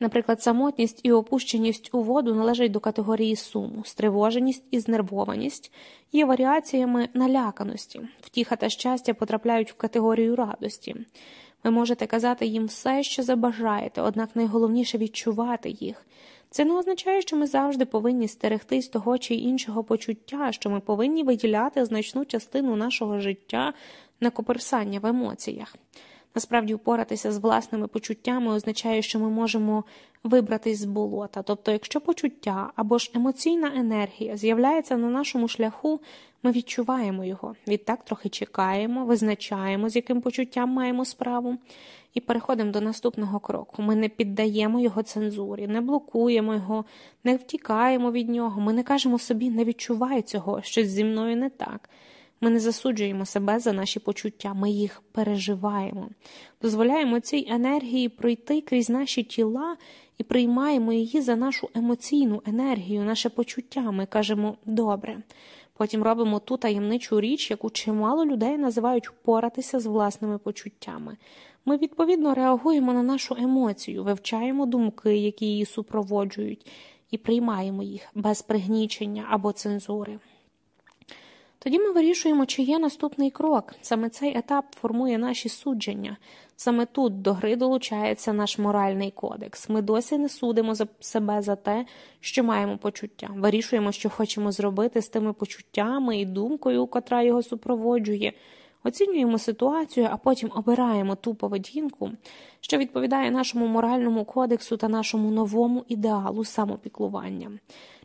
Наприклад, самотність і опущеність у воду належать до категорії суму, стривоженість і знервованість є варіаціями наляканості, втіха та щастя потрапляють в категорію радості. Ви можете казати їм все, що забажаєте, однак найголовніше відчувати їх. Це не означає, що ми завжди повинні стерегтись того чи іншого почуття, що ми повинні виділяти значну частину нашого життя на коперсання в емоціях. Насправді, впоратися з власними почуттями означає, що ми можемо вибратись з болота. Тобто, якщо почуття або ж емоційна енергія з'являється на нашому шляху, ми відчуваємо його, відтак трохи чекаємо, визначаємо, з яким почуттям маємо справу, і переходимо до наступного кроку. Ми не піддаємо його цензурі, не блокуємо його, не втікаємо від нього, ми не кажемо собі, не відчувай цього, щось зі мною не так. Ми не засуджуємо себе за наші почуття, ми їх переживаємо, дозволяємо цій енергії пройти крізь наші тіла і приймаємо її за нашу емоційну енергію, наше почуття. Ми кажемо добре. Потім робимо ту таємничу річ, яку чимало людей називають впоратися з власними почуттями. Ми відповідно реагуємо на нашу емоцію, вивчаємо думки, які її супроводжують, і приймаємо їх без пригнічення або цензури. Тоді ми вирішуємо, чи є наступний крок. Саме цей етап формує наші судження. Саме тут до гри долучається наш моральний кодекс. Ми досі не судимо за себе за те, що маємо почуття. Вирішуємо, що хочемо зробити з тими почуттями і думкою, котра його супроводжує. Оцінюємо ситуацію, а потім обираємо ту поведінку, що відповідає нашому моральному кодексу та нашому новому ідеалу самопіклування.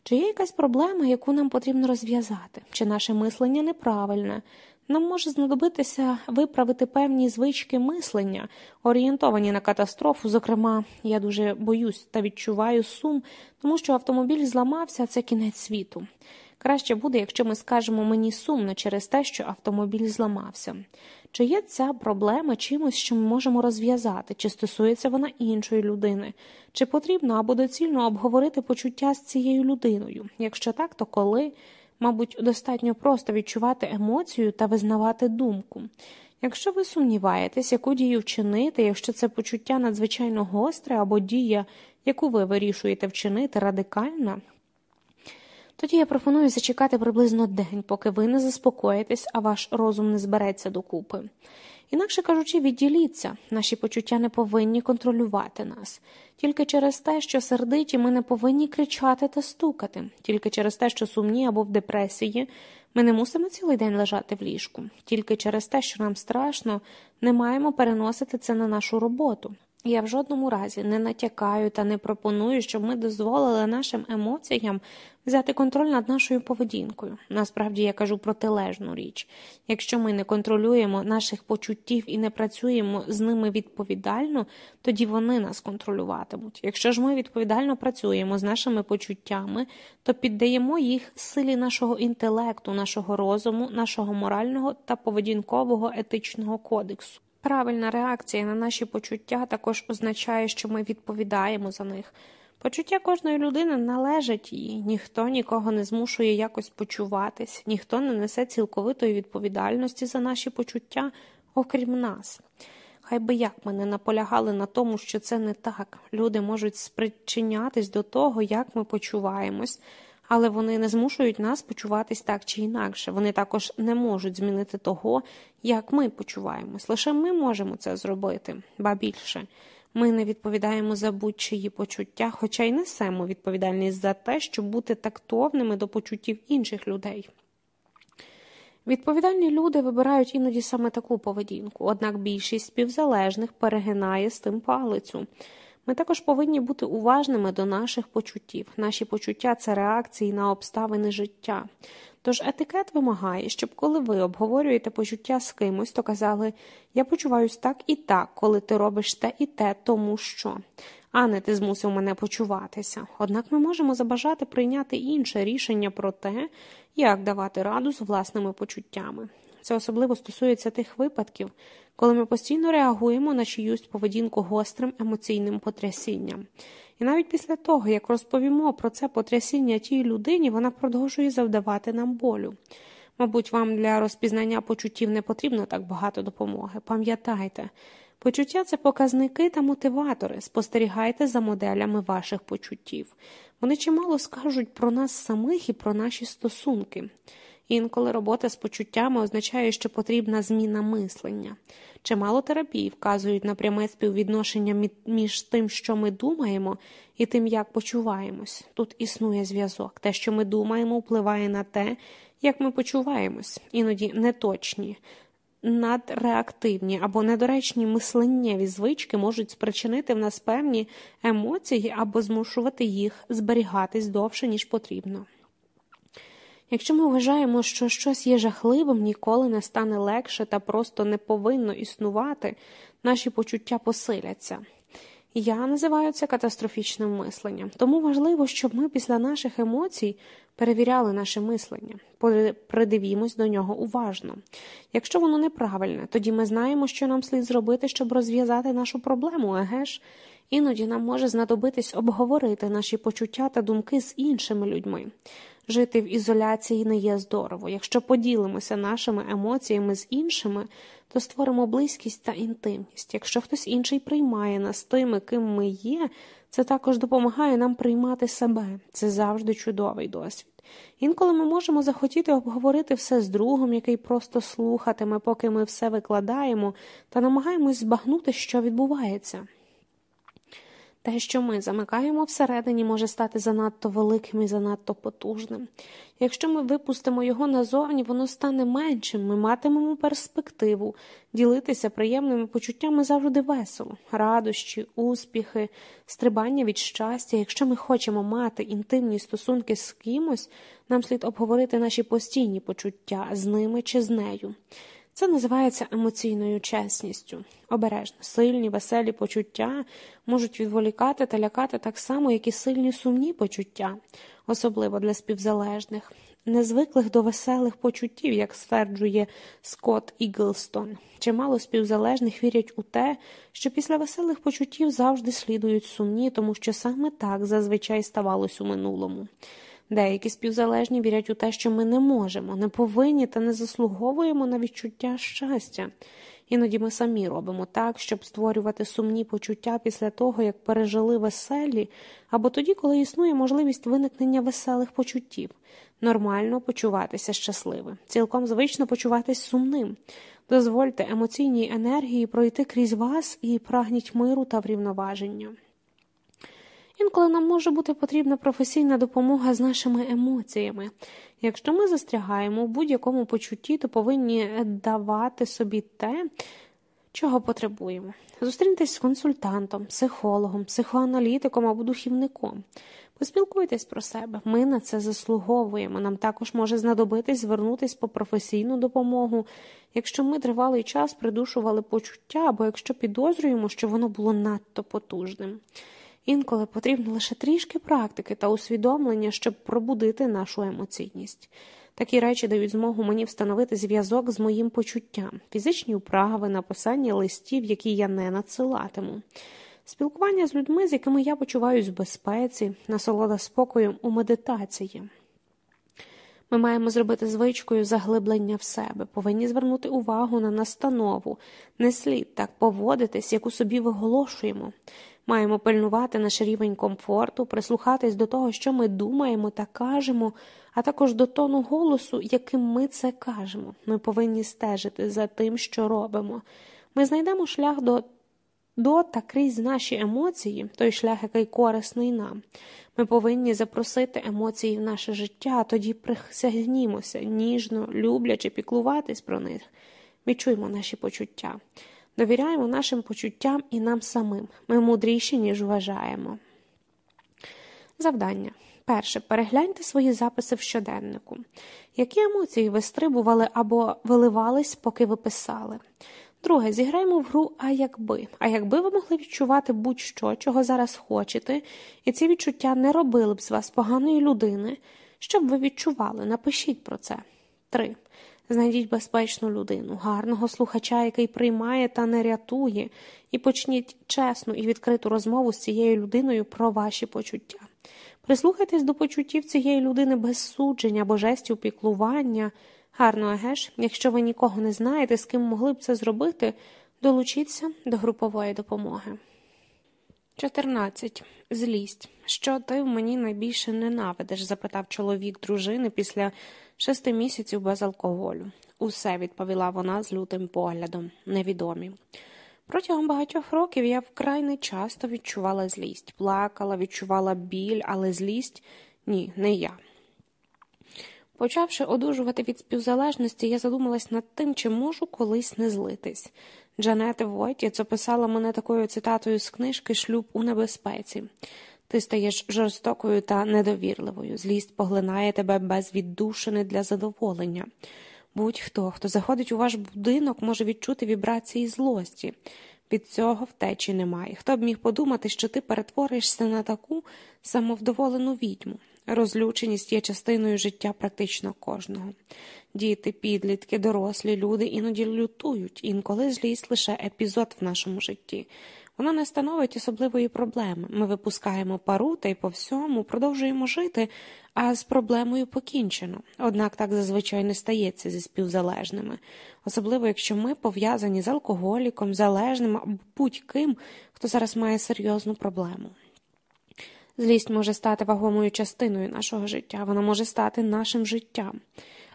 Чи є якась проблема, яку нам потрібно розв'язати, чи наше мислення неправильне? Нам може знадобитися виправити певні звички мислення, орієнтовані на катастрофу. Зокрема, я дуже боюсь та відчуваю сум, тому що автомобіль зламався, це кінець світу. Краще буде, якщо ми скажемо мені сумно через те, що автомобіль зламався. Чи є ця проблема чимось, що ми можемо розв'язати, чи стосується вона іншої людини, чи потрібно або доцільно обговорити почуття з цією людиною? Якщо так, то коли, мабуть, достатньо просто відчувати емоцію та визнавати думку. Якщо ви сумніваєтесь, яку дію вчинити, якщо це почуття надзвичайно гостре або дія, яку ви вирішуєте вчинити радикальна, тоді я пропоную зачекати приблизно день, поки ви не заспокоїтесь, а ваш розум не збереться докупи. Інакше кажучи, відділіться, наші почуття не повинні контролювати нас. Тільки через те, що сердиті, ми не повинні кричати та стукати, тільки через те, що сумні або в депресії, ми не мусимо цілий день лежати в ліжку, тільки через те, що нам страшно, не маємо переносити це на нашу роботу. Я в жодному разі не натякаю та не пропоную, щоб ми дозволили нашим емоціям взяти контроль над нашою поведінкою. Насправді я кажу протилежну річ. Якщо ми не контролюємо наших почуттів і не працюємо з ними відповідально, тоді вони нас контролюватимуть. Якщо ж ми відповідально працюємо з нашими почуттями, то піддаємо їх силі нашого інтелекту, нашого розуму, нашого морального та поведінкового етичного кодексу. Правильна реакція на наші почуття також означає, що ми відповідаємо за них. Почуття кожної людини належать їй, ніхто нікого не змушує якось почуватись, ніхто не несе цілковитої відповідальності за наші почуття, окрім нас. Хай би як ми не наполягали на тому, що це не так. Люди можуть спричинятись до того, як ми почуваємось але вони не змушують нас почуватись так чи інакше. Вони також не можуть змінити того, як ми почуваємось. Лише ми можемо це зробити, ба більше. Ми не відповідаємо за будь-чиї почуття, хоча й несемо відповідальність за те, щоб бути тактовними до почуттів інших людей. Відповідальні люди вибирають іноді саме таку поведінку, однак більшість співзалежних перегинає з тим палицю. Ми також повинні бути уважними до наших почуттів. Наші почуття це реакції на обставини життя. Тож етикет вимагає, щоб коли ви обговорюєте почуття з кимось, то казали я почуваюсь так і так, коли ти робиш те і те, тому що. А не ти змусив мене почуватися. Однак ми можемо забажати прийняти інше рішення про те, як давати раду з власними почуттями. Це особливо стосується тих випадків, коли ми постійно реагуємо на чиюсь поведінку гострим емоційним потрясінням. І навіть після того, як розповімо про це потрясіння тій людині, вона продовжує завдавати нам болю. Мабуть, вам для розпізнання почуттів не потрібно так багато допомоги. Пам'ятайте, Почуття це показники та мотиватори. Спостерігайте за моделями ваших почуттів. Вони чимало скажуть про нас самих і про наші стосунки. Інколи робота з почуттями означає, що потрібна зміна мислення. Чимало терапій вказують на пряме співвідношення між тим, що ми думаємо, і тим, як почуваємось. Тут існує зв'язок. Те, що ми думаємо, впливає на те, як ми почуваємось, іноді неточні. Надреактивні або недоречні мисленнєві звички можуть спричинити в нас певні емоції або змушувати їх зберігатись довше, ніж потрібно. Якщо ми вважаємо, що щось є жахливим, ніколи не стане легше та просто не повинно існувати, наші почуття посиляться. Я називаю це катастрофічним мисленням, тому важливо, щоб ми після наших емоцій перевіряли наше мислення, придивімось до нього уважно. Якщо воно неправильне, тоді ми знаємо, що нам слід зробити, щоб розв'язати нашу проблему, еге ж? Іноді нам може знадобитись обговорити наші почуття та думки з іншими людьми. Жити в ізоляції не є здорово. Якщо поділимося нашими емоціями з іншими, то створимо близькість та інтимність. Якщо хтось інший приймає нас тими, ким ми є, це також допомагає нам приймати себе. Це завжди чудовий досвід. Інколи ми можемо захотіти обговорити все з другом, який просто слухатиме, поки ми все викладаємо, та намагаємось збагнути, що відбувається. Те, що ми замикаємо всередині, може стати занадто великим і занадто потужним. Якщо ми випустимо його назовні, воно стане меншим, ми матимемо перспективу, ділитися приємними почуттями завжди весело, радощі, успіхи, стрибання від щастя. Якщо ми хочемо мати інтимні стосунки з кимось, нам слід обговорити наші постійні почуття з ними чи з нею. Це називається емоційною чесністю. Обережно, сильні, веселі почуття можуть відволікати та лякати так само, як і сильні сумні почуття, особливо для співзалежних, незвиклих до веселих почуттів, як стверджує Скотт Іглстон. Чимало співзалежних вірять у те, що після веселих почуттів завжди слідують сумні, тому що саме так зазвичай ставалось у минулому. Деякі співзалежні вірять у те, що ми не можемо, не повинні та не заслуговуємо на відчуття щастя. Іноді ми самі робимо так, щоб створювати сумні почуття після того, як пережили веселі, або тоді, коли існує можливість виникнення веселих почуттів. Нормально почуватися щасливим, цілком звично почуватись сумним. Дозвольте емоційній енергії пройти крізь вас і прагніть миру та врівноваження. Інколи нам може бути потрібна професійна допомога з нашими емоціями. Якщо ми застрягаємо в будь-якому почутті, то повинні давати собі те, чого потребуємо. Зустріньтесь з консультантом, психологом, психоаналітиком або духівником. Поспілкуйтесь про себе, ми на це заслуговуємо. Нам також може знадобитись звернутися по професійну допомогу, якщо ми тривалий час придушували почуття або якщо підозрюємо, що воно було надто потужним. Інколи потрібно лише трішки практики та усвідомлення, щоб пробудити нашу емоційність. Такі речі дають змогу мені встановити зв'язок з моїм почуттям, фізичні вправи, написання листів, які я не надсилатиму, спілкування з людьми, з якими я почуваюся в безпеці, насолода спокоєм у медитації. Ми маємо зробити звичкою заглиблення в себе, повинні звернути увагу на настанову, не слід так поводитись, як у собі виголошуємо. Маємо пильнувати наш рівень комфорту, прислухатись до того, що ми думаємо та кажемо, а також до тону голосу, яким ми це кажемо. Ми повинні стежити за тим, що робимо. Ми знайдемо шлях до до та крізь наші емоції, той шлях, який корисний нам. Ми повинні запросити емоції в наше життя, тоді присягнімося, ніжно, люблячи, піклуватись про них. Відчуємо наші почуття. Довіряємо нашим почуттям і нам самим. Ми мудріші, ніж вважаємо. Завдання. Перше. Перегляньте свої записи в щоденнику. Які емоції ви стрибували або виливались, поки ви писали? Друге, зіграємо в гру А якби. А якби ви могли відчувати будь-що, чого зараз хочете, і ці відчуття не робили б з вас поганої людини, що б ви відчували? Напишіть про це. Три. Знайдіть безпечну людину, гарного слухача, який приймає та не рятує, і почніть чесну і відкриту розмову з цією людиною про ваші почуття. Прислухайтесь до почуттів цієї людини без судження або жестів піклування. Гарно, еге якщо ви нікого не знаєте, з ким могли б це зробити, Долучіться до групової допомоги. 14. Злість. Що ти в мені найбільше ненавидиш? запитав чоловік дружини після шести місяців без алкоголю. Усе відповіла вона з лютим поглядом, невідомі. Протягом багатьох років я вкрай не часто відчувала злість, плакала, відчувала біль, але злість ні, не я. Почавши одужувати від співзалежності, я задумалась над тим, чи можу колись не злитись. Джанет Войтіц описала мене такою цитатою з книжки Шлюб у небезпеці. Ти стаєш жорстокою та недовірливою. Злість поглинає тебе без віддушини для задоволення. Будь-хто, хто заходить у ваш будинок, може відчути вібрації злості. Від цього втечі немає. Хто б міг подумати, що ти перетворишся на таку самовдоволену відьму? Розлюченість є частиною життя практично кожного. Діти, підлітки, дорослі люди іноді лютують, інколи злість лише епізод в нашому житті. Вона не становить особливої проблеми. Ми випускаємо пару та й по всьому продовжуємо жити, а з проблемою покінчено. Однак так зазвичай не стається зі співзалежними, особливо якщо ми пов'язані з алкоголіком, залежним або будь-ким, хто зараз має серйозну проблему. Злість може стати вагомою частиною нашого життя, вона може стати нашим життям.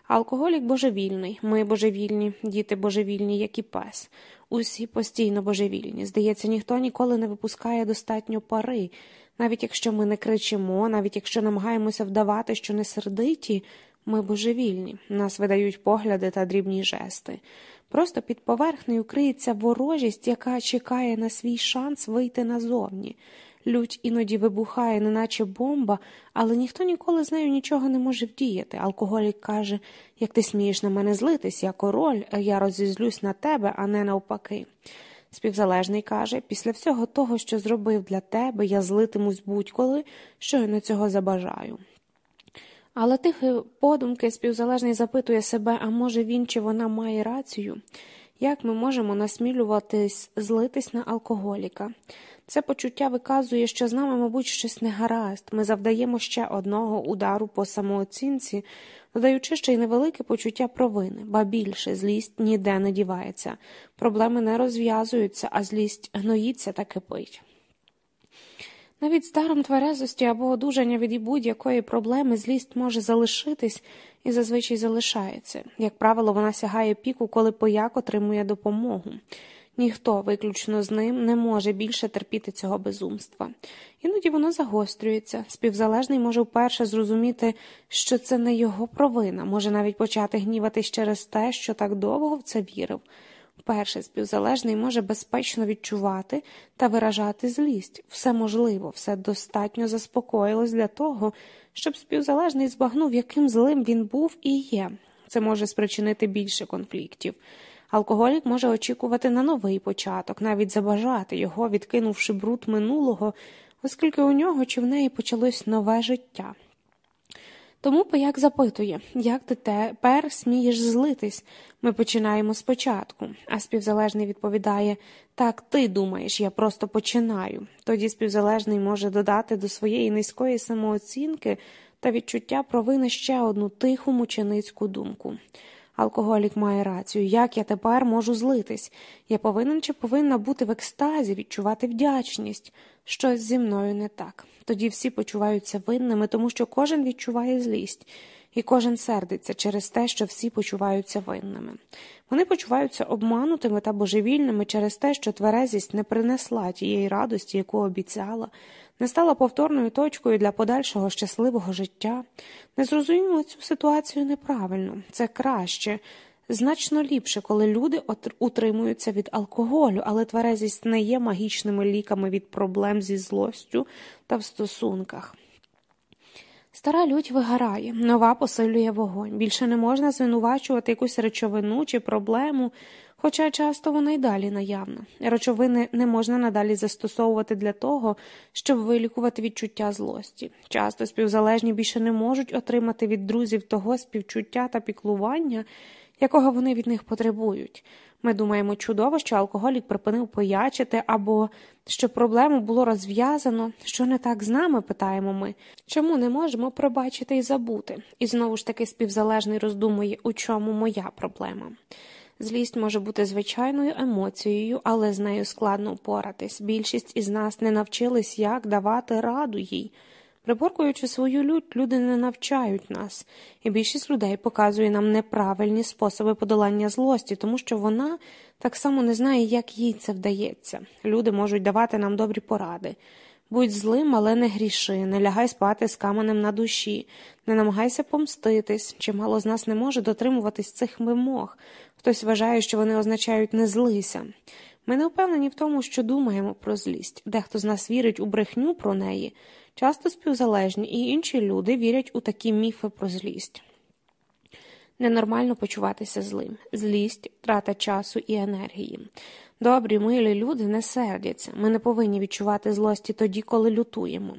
Алкоголік божевільний, ми божевільні, діти божевільні, як і пес. Усі постійно божевільні. Здається, ніхто ніколи не випускає достатньо пари, навіть якщо ми не кричимо, навіть якщо намагаємося вдавати, що не сердиті, ми божевільні, нас видають погляди та дрібні жести. Просто під поверхнею криється ворожість, яка чекає на свій шанс вийти назовні. Лють іноді вибухає, неначе бомба, але ніхто ніколи з нею нічого не може вдіяти. Алкоголік каже, як ти смієш на мене злитись, я король, я розізлюсь на тебе, а не навпаки. Співзалежний каже, після всього того, що зробив для тебе, я злитимусь будь-коли, що я на цього забажаю. Але тихі подумки співзалежний запитує себе, а може він чи вона має рацію? Як ми можемо насмілюватись злитись на алкоголіка? Це почуття виказує, що з нами, мабуть, щось не гаразд. Ми завдаємо ще одного удару по самооцінці, додаючи ще й невелике почуття провини, ба більше злість ніде не дівається. Проблеми не розв'язуються, а злість гноїться та кипить. Навіть старом тверезості або одужання від будь-якої проблеми злість може залишитись і зазвичай залишається. Як правило, вона сягає піку, коли пояк отримує допомогу. Ніхто, виключно з ним, не може більше терпіти цього безумства. Іноді воно загострюється. Співзалежний може вперше зрозуміти, що це не його провина, може навіть почати гніватись через те, що так довго в це вірив. Вперше співзалежний може безпечно відчувати та виражати злість. Все можливо, все достатньо заспокоїлось для того, щоб співзалежний збагнув, яким злим він був і є. Це може спричинити більше конфліктів. Алкоголік може очікувати на новий початок, навіть забажати його, відкинувши бруд минулого, оскільки у нього чи в неї почалось нове життя. Тому пояк запитує, як ти тепер смієш злитись? Ми починаємо спочатку, а співзалежний відповідає так, ти думаєш, я просто починаю. Тоді співзалежний може додати до своєї низької самооцінки та відчуття провини ще одну тиху мученицьку думку. Алкоголік має рацію, як я тепер можу злитись? Я повинен чи повинна бути в екстазі, відчувати вдячність. Щось зі мною не так. Тоді всі почуваються винними, тому що кожен відчуває злість, і кожен сердиться через те, що всі почуваються винними. Вони почуваються обманутими та божевільними через те, що тверезість не принесла тієї радості, яку обіцяла не стала повторною точкою для подальшого щасливого життя. Не зрозуміємо цю ситуацію неправильно, це краще. Значно ліпше, коли люди утримуються від алкоголю, але тверезість не є магічними ліками від проблем зі злостю та в стосунках. Стара лють вигорає, нова посилює вогонь. Більше не можна звинувачувати якусь речовину чи проблему, хоча часто вона й далі наявна. Речовини не можна надалі застосовувати для того, щоб вилікувати відчуття злості. Часто співзалежні більше не можуть отримати від друзів того співчуття та піклування, якого вони від них потребують. Ми думаємо чудово, що алкоголік припинив поячити, або що проблему було розв'язано. Що не так з нами, питаємо ми. Чому не можемо пробачити і забути? І знову ж таки співзалежний роздумує, у чому моя проблема. Злість може бути звичайною емоцією, але з нею складно впоратись. Більшість із нас не навчились, як давати раду їй. Приборкуючи свою лють, люди не навчають нас, і більшість людей показує нам неправильні способи подолання злості, тому що вона так само не знає, як їй це вдається. Люди можуть давати нам добрі поради. Будь злим, але не гріши, не лягай спати з каменем на душі, не намагайся помститись. Чимало з нас не може дотримуватись цих вимог. Хтось вважає, що вони означають не злися. Ми не впевнені в тому, що думаємо про злість. Дехто з нас вірить у брехню про неї. Часто співзалежні і інші люди вірять у такі міфи про злість. Ненормально почуватися злим, злість, трата часу і енергії. Добрі, милі люди не сердяться. Ми не повинні відчувати злості тоді, коли лютуємо.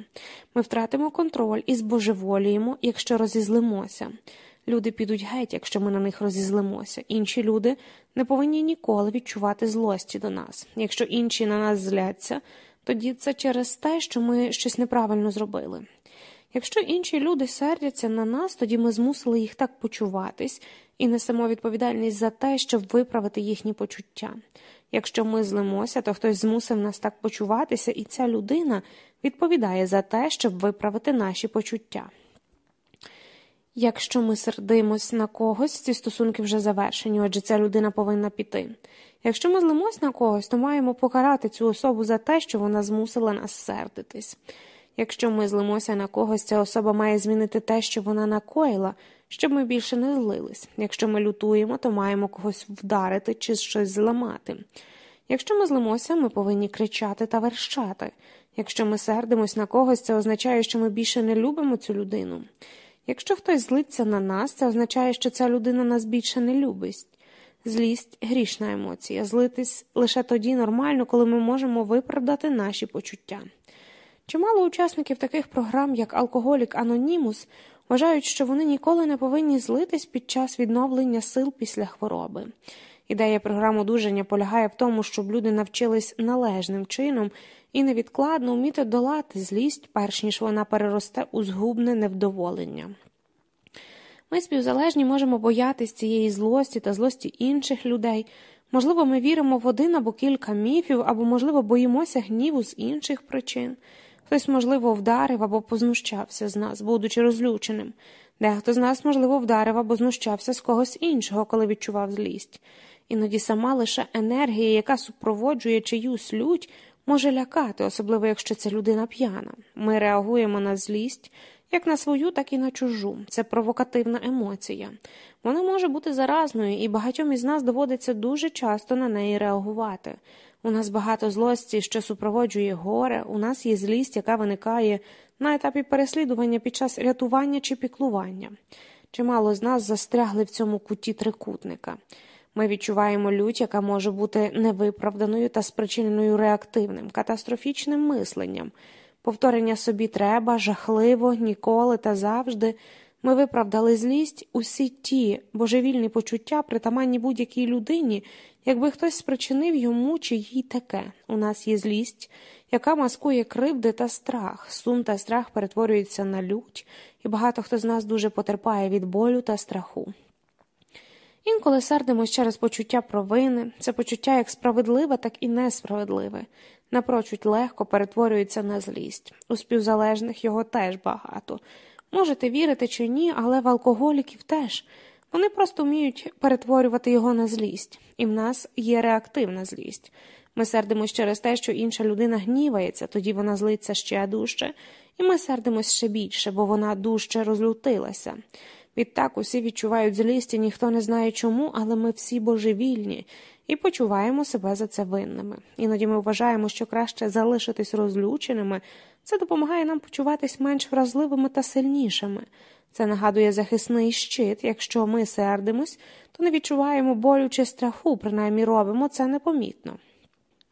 Ми втратимо контроль і збожеволіємо, якщо розізлимося. Люди підуть геть, якщо ми на них розізлимося. Інші люди не повинні ніколи відчувати злості до нас. Якщо інші на нас зляться, тоді це через те, що ми щось неправильно зробили. Якщо інші люди сердяться на нас, тоді ми змусили їх так почуватись і несемо відповідальність за те, щоб виправити їхні почуття. Якщо ми злимося, то хтось змусив нас так почуватися, і ця людина відповідає за те, щоб виправити наші почуття. Якщо ми сердимось на когось, ці стосунки вже завершені, отже, ця людина повинна піти. Якщо ми злимось на когось, то маємо покарати цю особу за те, що вона змусила нас сердитись. Якщо ми злимося на когось, ця особа має змінити те, що вона накоїла, щоб ми більше не злились. Якщо ми лютуємо, то маємо когось вдарити чи щось зламати. Якщо ми злимося, ми повинні кричати та верщати. Якщо ми сердимось на когось, це означає, що ми більше не любимо цю людину. Якщо хтось злиться на нас, це означає, що ця людина нас більше не любить. Злість грішна емоція. Злитись лише тоді нормально, коли ми можемо виправдати наші почуття. Чимало учасників таких програм, як Алкоголік Анонімус, вважають, що вони ніколи не повинні злитись під час відновлення сил після хвороби. Ідея програм одужання полягає в тому, щоб люди навчились належним чином і невідкладно вміти долати злість, перш ніж вона переросте у згубне невдоволення. Ми співзалежні можемо боятись цієї злості та злості інших людей. Можливо, ми віримо в один або кілька міфів, або, можливо, боїмося гніву з інших причин. Хтось, можливо, вдарив або познущався з нас, будучи розлюченим. Дехто з нас, можливо, вдарив або знущався з когось іншого, коли відчував злість. Іноді сама лише енергія, яка супроводжує чиюсь лють, може лякати, особливо якщо це людина п'яна. Ми реагуємо на злість як на свою, так і на чужу. Це провокативна емоція. Вона може бути заразною, і багатьом із нас доводиться дуже часто на неї реагувати. У нас багато злості, що супроводжує горе, у нас є злість, яка виникає на етапі переслідування під час рятування чи піклування. Чимало з нас застрягли в цьому куті трикутника. Ми відчуваємо лють, яка може бути невиправданою та спричиненою реактивним, катастрофічним мисленням. Повторення собі треба, жахливо, ніколи та завжди. Ми виправдали злість усі ті божевільні почуття, притаманні будь-якій людині, якби хтось спричинив йому чи їй таке. У нас є злість, яка маскує кривди та страх. Сум та страх перетворюються на лють, і багато хто з нас дуже потерпає від болю та страху. Інколи сердимось через почуття провини, це почуття як справедливе, так і несправедливе, напрочуть легко перетворюється на злість. У співзалежних його теж багато. Можете вірити чи ні, але в алкоголіків теж. Вони просто вміють перетворювати його на злість, і в нас є реактивна злість. Ми сердимось через те, що інша людина гнівається, тоді вона злиться ще дужче, і ми сердимось ще більше, бо вона дужче розлютилася. Відтак усі відчувають злість, і ніхто не знає чому, але ми всі божевільні і почуваємо себе за це винними. Іноді ми вважаємо, що краще залишитись розлюченими, це допомагає нам почуватись менш вразливими та сильнішими. Це нагадує захисний щит. Якщо ми сердимось, то не відчуваємо болю чи страху, принаймні робимо це непомітно.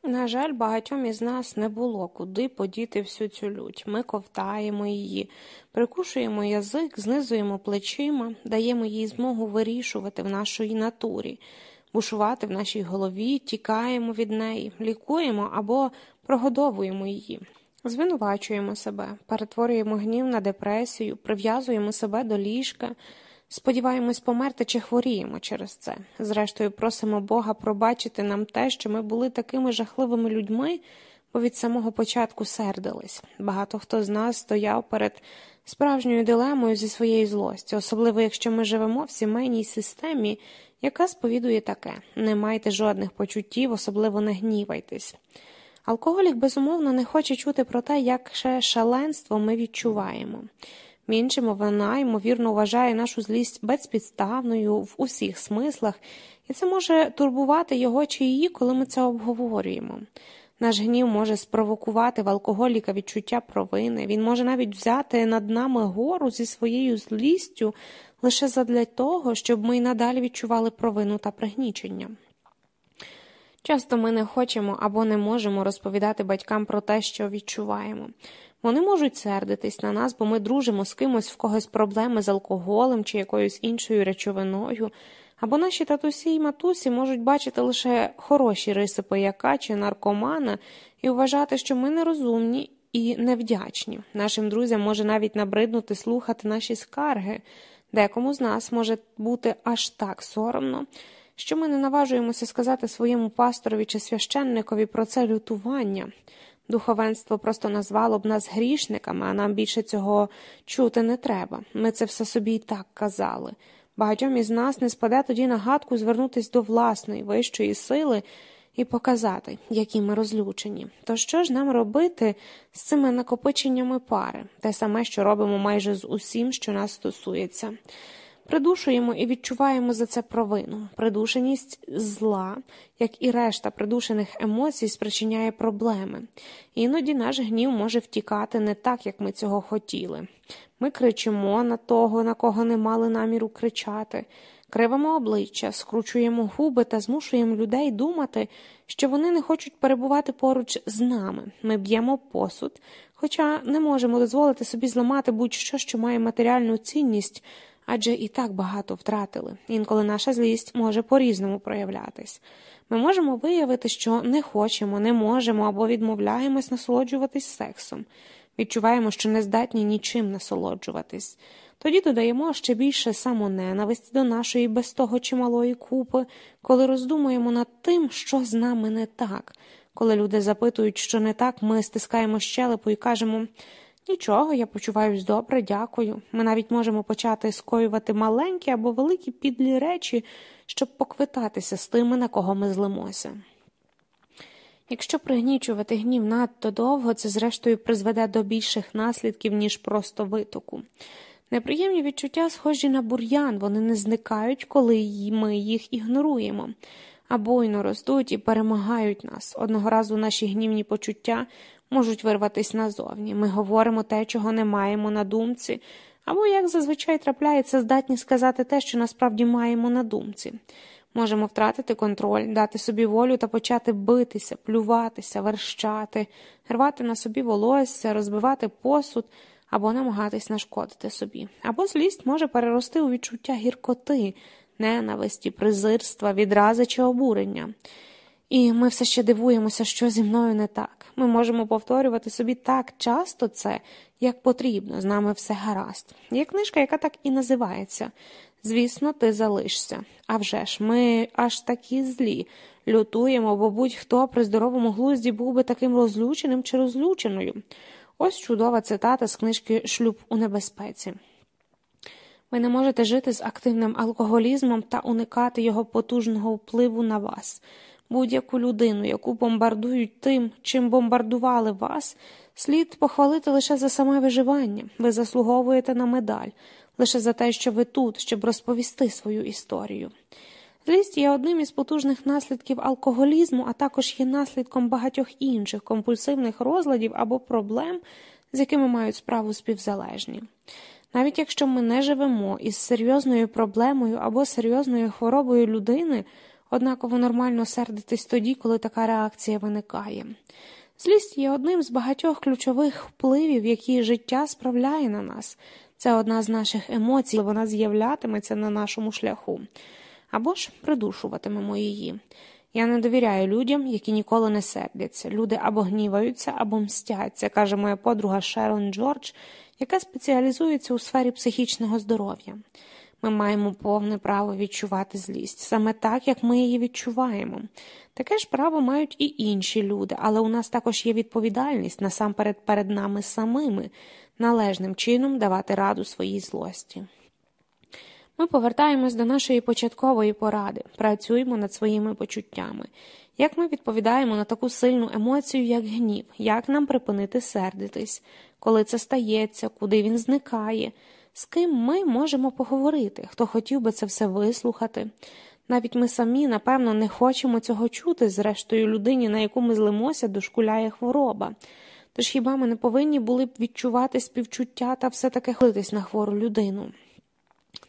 На жаль, багатьом із нас не було куди подіти всю цю лють. Ми ковтаємо її, прикушуємо язик, знизуємо плечима, даємо їй змогу вирішувати в нашій натурі, бушувати в нашій голові, тікаємо від неї, лікуємо або прогодовуємо її. Звинувачуємо себе, перетворюємо гнів на депресію, прив'язуємо себе до ліжка, Сподіваємось померти чи хворіємо через це. Зрештою, просимо Бога пробачити нам те, що ми були такими жахливими людьми, бо від самого початку сердились. Багато хто з нас стояв перед справжньою дилемою зі своєї злості, особливо якщо ми живемо в сімейній системі, яка сповідує таке не майте жодних почуттів, особливо не гнівайтесь. Алкоголік, безумовно, не хоче чути про те, як ще шаленство ми відчуваємо. Іншому, вона, ймовірно, вважає нашу злість безпідставною в усіх смислах, і це може турбувати його чи її, коли ми це обговорюємо. Наш гнів може спровокувати в алкоголіка відчуття провини, він може навіть взяти над нами гору зі своєю злістю лише задля того, щоб ми й надалі відчували провину та пригнічення. Часто ми не хочемо або не можемо розповідати батькам про те, що відчуваємо. Вони можуть сердитись на нас, бо ми дружимо з кимось, в когось проблеми з алкоголем чи якоюсь іншою речовиною, або наші татусі й матусі можуть бачити лише хороші риси пияка чи наркомана і вважати, що ми нерозумні і невдячні. Нашим друзям може навіть набриднути слухати наші скарги, декому з нас може бути аж так соромно що ми не наважуємося сказати своєму пасторові чи священникові про це лютування. Духовенство просто назвало б нас грішниками, а нам більше цього чути не треба. Ми це все собі і так казали. Багатьом із нас не спаде тоді нагадку звернутися до власної вищої сили і показати, які ми розлючені. То що ж нам робити з цими накопиченнями пари, те саме, що робимо майже з усім, що нас стосується. Придушуємо і відчуваємо за це провину. Придушеність зла, як і решта придушених емоцій, спричиняє проблеми. Іноді наш гнів може втікати не так, як ми цього хотіли. Ми кричимо на того, на кого не мали наміру кричати, кривимо обличчя, скручуємо губи та змушуємо людей думати, що вони не хочуть перебувати поруч з нами. Ми б'ємо посуд, хоча не можемо дозволити собі зламати будь-що, що має матеріальну цінність адже і так багато втратили. Інколи наша злість може по різному проявлятись. Ми можемо виявити, що не хочемо, не можемо або відмовляємось насолоджуватись сексом, відчуваємо, що не здатні нічим насолоджуватись. Тоді додаємо ще більше самоненависті до нашої без того чималої купи, коли роздумуємо над тим, що з нами не так. Коли люди запитують, що не так, ми стискаємо щелепу і кажемо Нічого, я почуваюсь добре, дякую. Ми навіть можемо почати скоювати маленькі або великі підлі речі, щоб поквитатися з тими, на кого ми злимося. Якщо пригнічувати гнів надто довго, це зрештою призведе до більших наслідків, ніж просто витоку. Неприємні відчуття схожі на бур'ян, вони не зникають, коли ми їх ігноруємо, а буйно ростуть і перемагають нас. Одного разу наші гнівні почуття можуть вирватися назовні. Ми говоримо те, чого не маємо на думці, або, як зазвичай трапляється, здатні сказати те, що насправді маємо на думці. Можемо втратити контроль, дати собі волю та почати битися, плюватися, верщати, рвати на собі волосся, розбивати посуд або намагатись нашкодити собі. Або злість може перерости у відчуття гіркоти, ненависті, презирства, відрази чи обурення. І ми все ще дивуємося, що зі мною не так. Ми можемо повторювати собі так часто це, як потрібно, з нами все гаразд. Є книжка, яка так і називається Звісно, ти залишся. А вже ж, ми аж такі злі, лютуємо, бо будь-хто при здоровому глузді був би таким розлюченим чи розлюченою. Ось чудова цитата з книжки Шлюб у небезпеці. Ви не можете жити з активним алкоголізмом та уникати його потужного впливу на вас. Будь-яку людину, яку бомбардують тим, чим бомбардували вас, слід похвалити лише за саме виживання. Ви заслуговуєте на медаль, лише за те, що ви тут, щоб розповісти свою історію. Злість є одним із потужних наслідків алкоголізму, а також є наслідком багатьох інших компульсивних розладів або проблем, з якими мають справу співзалежні. Навіть якщо ми не живемо із серйозною проблемою або серйозною хворобою людини. Однаково нормально сердитись тоді, коли така реакція виникає. Злість є одним з багатьох ключових впливів, які життя справляє на нас. Це одна з наших емоцій, вона з'являтиметься на нашому шляху або ж придушуватимемо її. Я не довіряю людям, які ніколи не сердяться. Люди або гніваються, або мстяться, каже моя подруга Шерон Джордж, яка спеціалізується у сфері психічного здоров'я. Ми маємо повне право відчувати злість, саме так, як ми її відчуваємо. Таке ж право мають і інші люди, але у нас також є відповідальність насамперед перед нами самими, належним чином давати раду своїй злості. Ми повертаємось до нашої початкової поради, працюємо над своїми почуттями. Як ми відповідаємо на таку сильну емоцію, як гнів, як нам припинити сердитись, коли це стається, куди він зникає, з ким ми можемо поговорити, хто хотів би це все вислухати. Навіть ми самі, напевно, не хочемо цього чути, зрештою, людині, на яку ми злимося, дошкуляє хвороба. Тож хіба ми не повинні були б відчувати співчуття та все таки хлитись на хвору людину?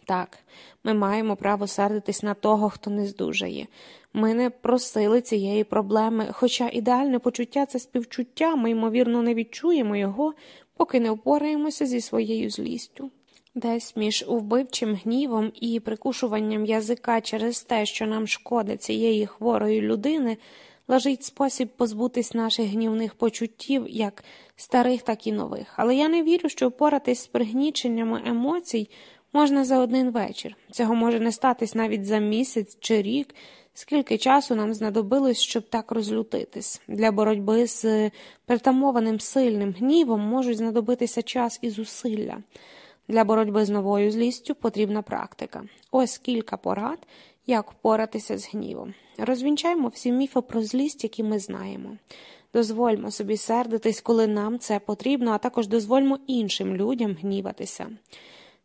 Так, ми маємо право сердитись на того, хто не здужає. Ми не просили цієї проблеми, хоча ідеальне почуття це співчуття, ми, ймовірно, не відчуємо його, поки не впораємося зі своєю злістю. Десь між вбивчим гнівом і прикушуванням язика через те, що нам шкода цієї хворої людини, лежить спосіб позбутись наших гнівних почуттів, як старих, так і нових. Але я не вірю, що впоратись з пригніченнями емоцій можна за один вечір. Цього може не статись навіть за місяць чи рік, скільки часу нам знадобилось, щоб так розлютитись. Для боротьби з притамованим сильним гнівом можуть знадобитися час і зусилля. Для боротьби з новою злістю потрібна практика. Ось кілька порад, як впоратися з гнівом. Розвінчаємо всі міфи про злість, які ми знаємо. Дозвольмо собі сердитись, коли нам це потрібно, а також дозвольмо іншим людям гніватися.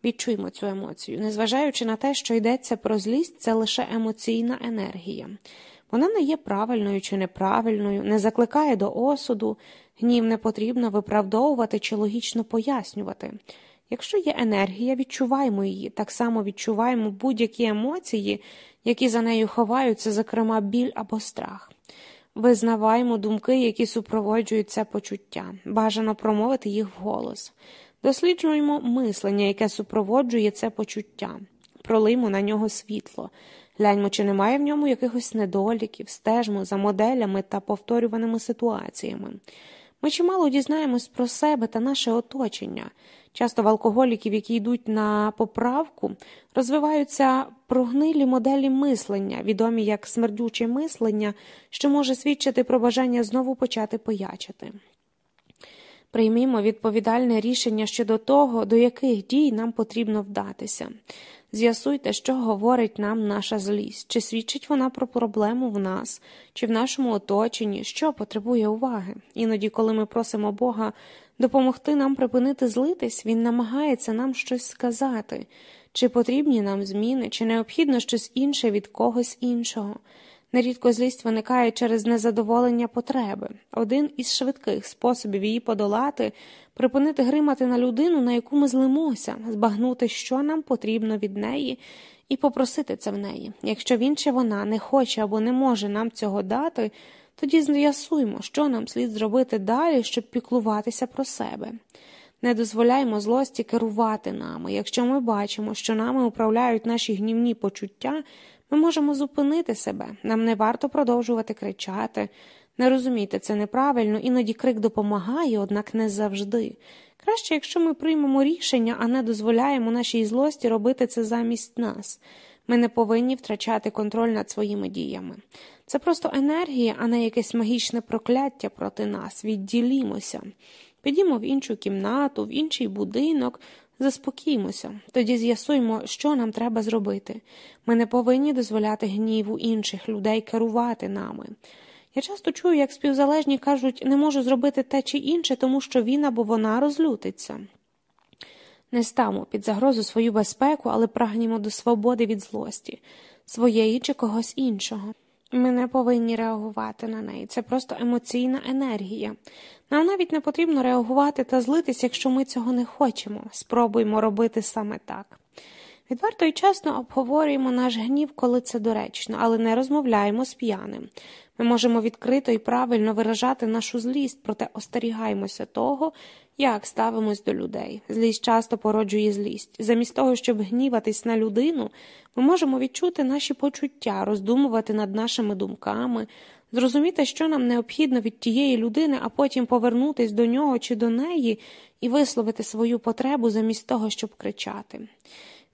Відчуймо цю емоцію, незважаючи на те, що йдеться про злість, це лише емоційна енергія. Вона не є правильною чи неправильною, не закликає до осуду, гнів не потрібно виправдовувати чи логічно пояснювати. Якщо є енергія, відчуваємо її, так само відчуваємо будь-які емоції, які за нею ховаються, зокрема біль або страх. Визнаваємо думки, які супроводжують це почуття, бажано промовити їх вголос. Досліджуємо мислення, яке супроводжує це почуття, пролиймо на нього світло, гляньмо, чи немає в ньому якихось недоліків, стежмо за моделями та повторюваними ситуаціями. Ми чимало дізнаємось про себе та наше оточення. Часто в алкоголіків, які йдуть на поправку, розвиваються прогнилі моделі мислення, відомі як смердюче мислення, що може свідчити про бажання знову почати поячити. Приймімо відповідальне рішення щодо того, до яких дій нам потрібно вдатися. З'ясуйте, що говорить нам наша злість, чи свідчить вона про проблему в нас, чи в нашому оточенні, що потребує уваги. Іноді, коли ми просимо Бога допомогти нам припинити злитись, Він намагається нам щось сказати, чи потрібні нам зміни, чи необхідно щось інше від когось іншого. Нерідко злість виникає через незадоволення потреби. Один із швидких способів її подолати припинити гримати на людину, на яку ми злимося, збагнути, що нам потрібно від неї, і попросити це в неї. Якщо він чи вона не хоче або не може нам цього дати, тоді з'ясуємо, що нам слід зробити далі, щоб піклуватися про себе. Не дозволяємо злості керувати нами. Якщо ми бачимо, що нами управляють наші гнівні почуття. Ми можемо зупинити себе, нам не варто продовжувати кричати. Не розумійте, це неправильно, іноді крик допомагає, однак не завжди. Краще, якщо ми приймемо рішення, а не дозволяємо нашій злості робити це замість нас. Ми не повинні втрачати контроль над своїми діями. Це просто енергія, а не якесь магічне прокляття проти нас. Відділімося. Підімо в іншу кімнату, в інший будинок, Заспокіймося, тоді з'ясуємо, що нам треба зробити. Ми не повинні дозволяти гніву інших людей керувати нами. Я часто чую, як співзалежні кажуть, не можу зробити те чи інше, тому що він або вона розлютиться. Не ставмо під загрозу свою безпеку, але прагнімо до свободи від злості, своєї чи когось іншого. Ми не повинні реагувати на неї. Це просто емоційна енергія. Нам навіть не потрібно реагувати та злитись, якщо ми цього не хочемо. Спробуймо робити саме так. Відверто і чесно обговорюємо наш гнів, коли це доречно, але не розмовляємо з п'яним. Ми можемо відкрито і правильно виражати нашу злість, проте остерігаємося того, як ставимось до людей. Злість часто породжує злість. Замість того, щоб гніватись на людину, ми можемо відчути наші почуття, роздумувати над нашими думками, зрозуміти, що нам необхідно від тієї людини, а потім повернутись до нього чи до неї і висловити свою потребу замість того, щоб кричати.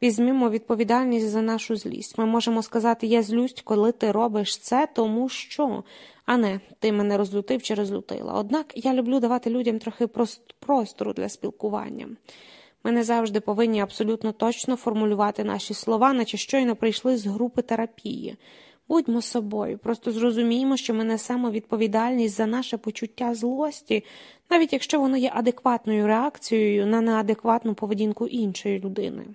Візьмімо відповідальність за нашу злість. Ми можемо сказати, я злюсь, коли ти робиш це, тому що, а не ти мене розлютив чи розлютила. Однак я люблю давати людям трохи простору для спілкування. Ми не завжди повинні абсолютно точно формулювати наші слова, наче щойно прийшли з групи терапії. Будьмо собою, просто зрозуміємо, що ми несемо відповідальність за наше почуття злості, навіть якщо воно є адекватною реакцією на неадекватну поведінку іншої людини.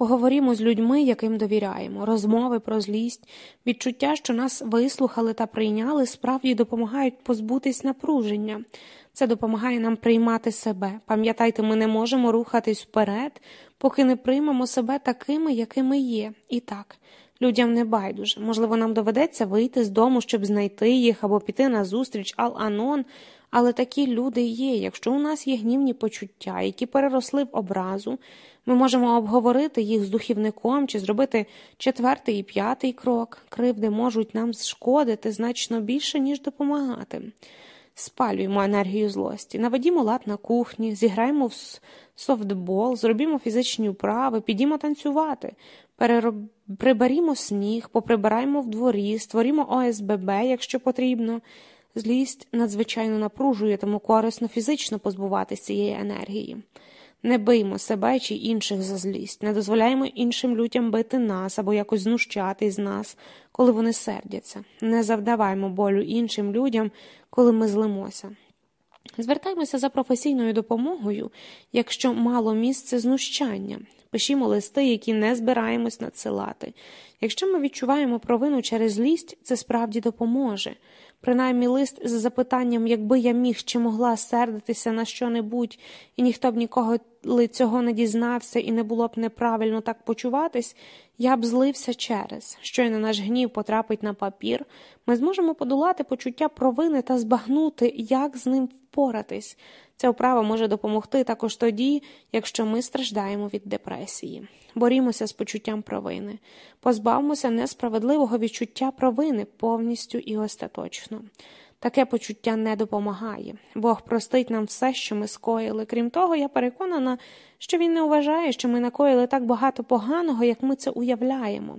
Поговоримо з людьми, яким довіряємо. Розмови про злість, відчуття, що нас вислухали та прийняли, справді допомагають позбутись напруження. Це допомагає нам приймати себе. Пам'ятайте, ми не можемо рухатись вперед, поки не приймемо себе такими, якими є. І так, людям не байдуже. Можливо, нам доведеться вийти з дому, щоб знайти їх або піти на зустріч Ал-Анон, але такі люди є. Якщо у нас є гнівні почуття, які переросли в образу, ми можемо обговорити їх з духівником чи зробити четвертий і п'ятий крок. Кривди можуть нам зшкодити значно більше, ніж допомагати. Спалюємо енергію злості, наведімо лад на кухні, зіграємо в софтбол, зробімо фізичні вправи, підімо танцювати, перероб... приберімо сніг, поприбираємо в дворі, створімо ОСББ, якщо потрібно. Злість надзвичайно напружує, тому корисно фізично позбуватися цієї енергії. Не биймо себе чи інших за злість, не дозволяємо іншим людям бити нас або якось знущати з нас, коли вони сердяться, не завдаваймо болю іншим людям, коли ми злимося. Звертаймося за професійною допомогою, якщо мало місце знущання, пишімо листи, які не збираємось надсилати. Якщо ми відчуваємо провину через злість, це справді допоможе. Принаймні лист з запитанням, якби я міг чи могла сердитися на що-небудь, і ніхто б нікого цього не дізнався і не було б неправильно так почуватись, я б злився через. Щойно наш гнів потрапить на папір, ми зможемо подолати почуття провини та збагнути, як з ним впоратись. Ця вправа може допомогти також тоді, якщо ми страждаємо від депресії. Борімося з почуттям провини, позбавмося несправедливого відчуття провини повністю і остаточно. Таке почуття не допомагає. Бог простить нам все, що ми скоїли. Крім того, я переконана, що він не вважає, що ми накоїли так багато поганого, як ми це уявляємо.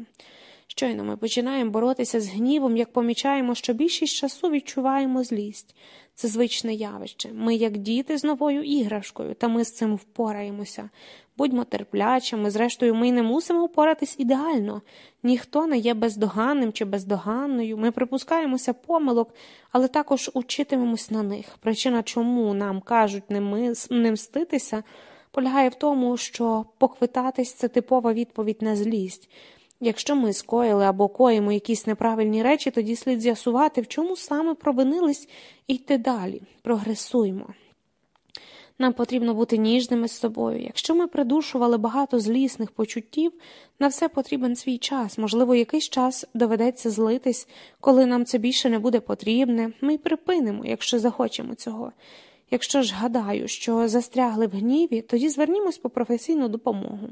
Щойно ми починаємо боротися з гнівом, як помічаємо, що більшість часу відчуваємо злість. Це звичне явище. Ми, як діти, з новою іграшкою, та ми з цим впораємося. Будьмо терплячими, зрештою, ми не мусимо впоратись ідеально. Ніхто не є бездоганним чи бездоганною. Ми припускаємося помилок, але також учитимемось на них. Причина, чому нам кажуть не, ми, не мститися, полягає в тому, що поквитатись це типова відповідь на злість. Якщо ми скоїли або коїмо якісь неправильні речі, тоді слід з'ясувати, в чому саме провинились і йти далі. Прогресуємо. Нам потрібно бути ніжними з собою. Якщо ми придушували багато злісних почуттів, на все потрібен свій час. Можливо, якийсь час доведеться злитись, коли нам це більше не буде потрібне. Ми й припинимо, якщо захочемо цього. Якщо ж гадаю, що застрягли в гніві, тоді звернімось по професійну допомогу.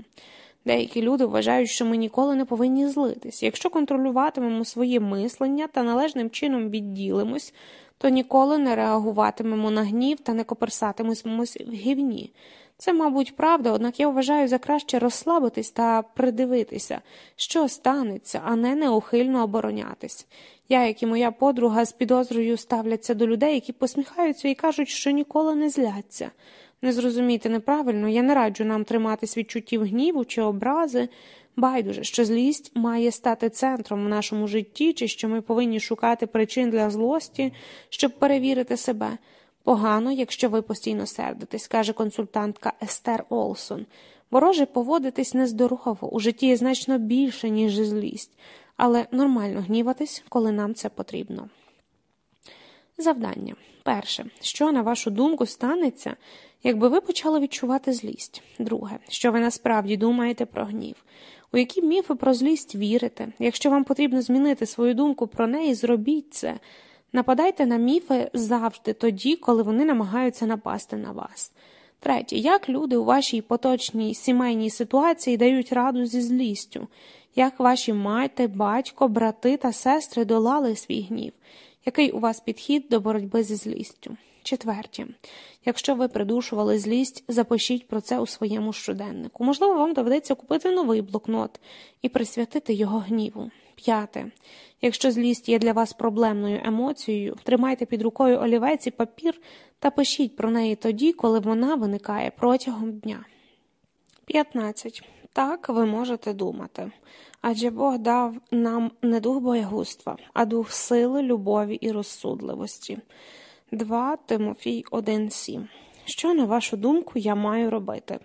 Деякі люди вважають, що ми ніколи не повинні злитись. Якщо контролюватимемо своє мислення та належним чином відділимось, то ніколи не реагуватимемо на гнів та не коперсатимемось в гівні. Це, мабуть, правда, однак я вважаю за краще розслабитись та придивитися, що станеться, а не неухильно оборонятись. Я, як і моя подруга, з підозрою ставляться до людей, які посміхаються і кажуть, що ніколи не зляться. Не зрозумійте неправильно, я не раджу нам триматись відчуттів гніву чи образи. Байдуже, що злість має стати центром в нашому житті, чи що ми повинні шукати причин для злості, щоб перевірити себе. Погано, якщо ви постійно сердитесь, каже консультантка Естер Олсон. Вороже поводитись нездорово, у житті є значно більше, ніж злість, але нормально гніватись, коли нам це потрібно. Завдання перше, що, на вашу думку, станеться, якби ви почали відчувати злість. Друге, що ви насправді думаєте про гнів, у які міфи про злість вірите. Якщо вам потрібно змінити свою думку про неї, зробіть це. Нападайте на міфи завжди тоді, коли вони намагаються напасти на вас. Третє, як люди у вашій поточній сімейній ситуації дають раду зі злістю, як ваші мати, батько, брати та сестри долали свій гнів, який у вас підхід до боротьби зі злістю? Четверті, якщо ви придушували злість, запишіть про це у своєму щоденнику. Можливо, вам доведеться купити новий блокнот і присвятити його гніву. П'яте. Якщо злість є для вас проблемною емоцією, тримайте під рукою олівець і папір та пишіть про неї тоді, коли вона виникає протягом дня. 15. Так ви можете думати. Адже Бог дав нам не дух боягузтва, а дух сили, любові і розсудливості. 2 Тимофій 1.7. Що, на вашу думку, я маю робити?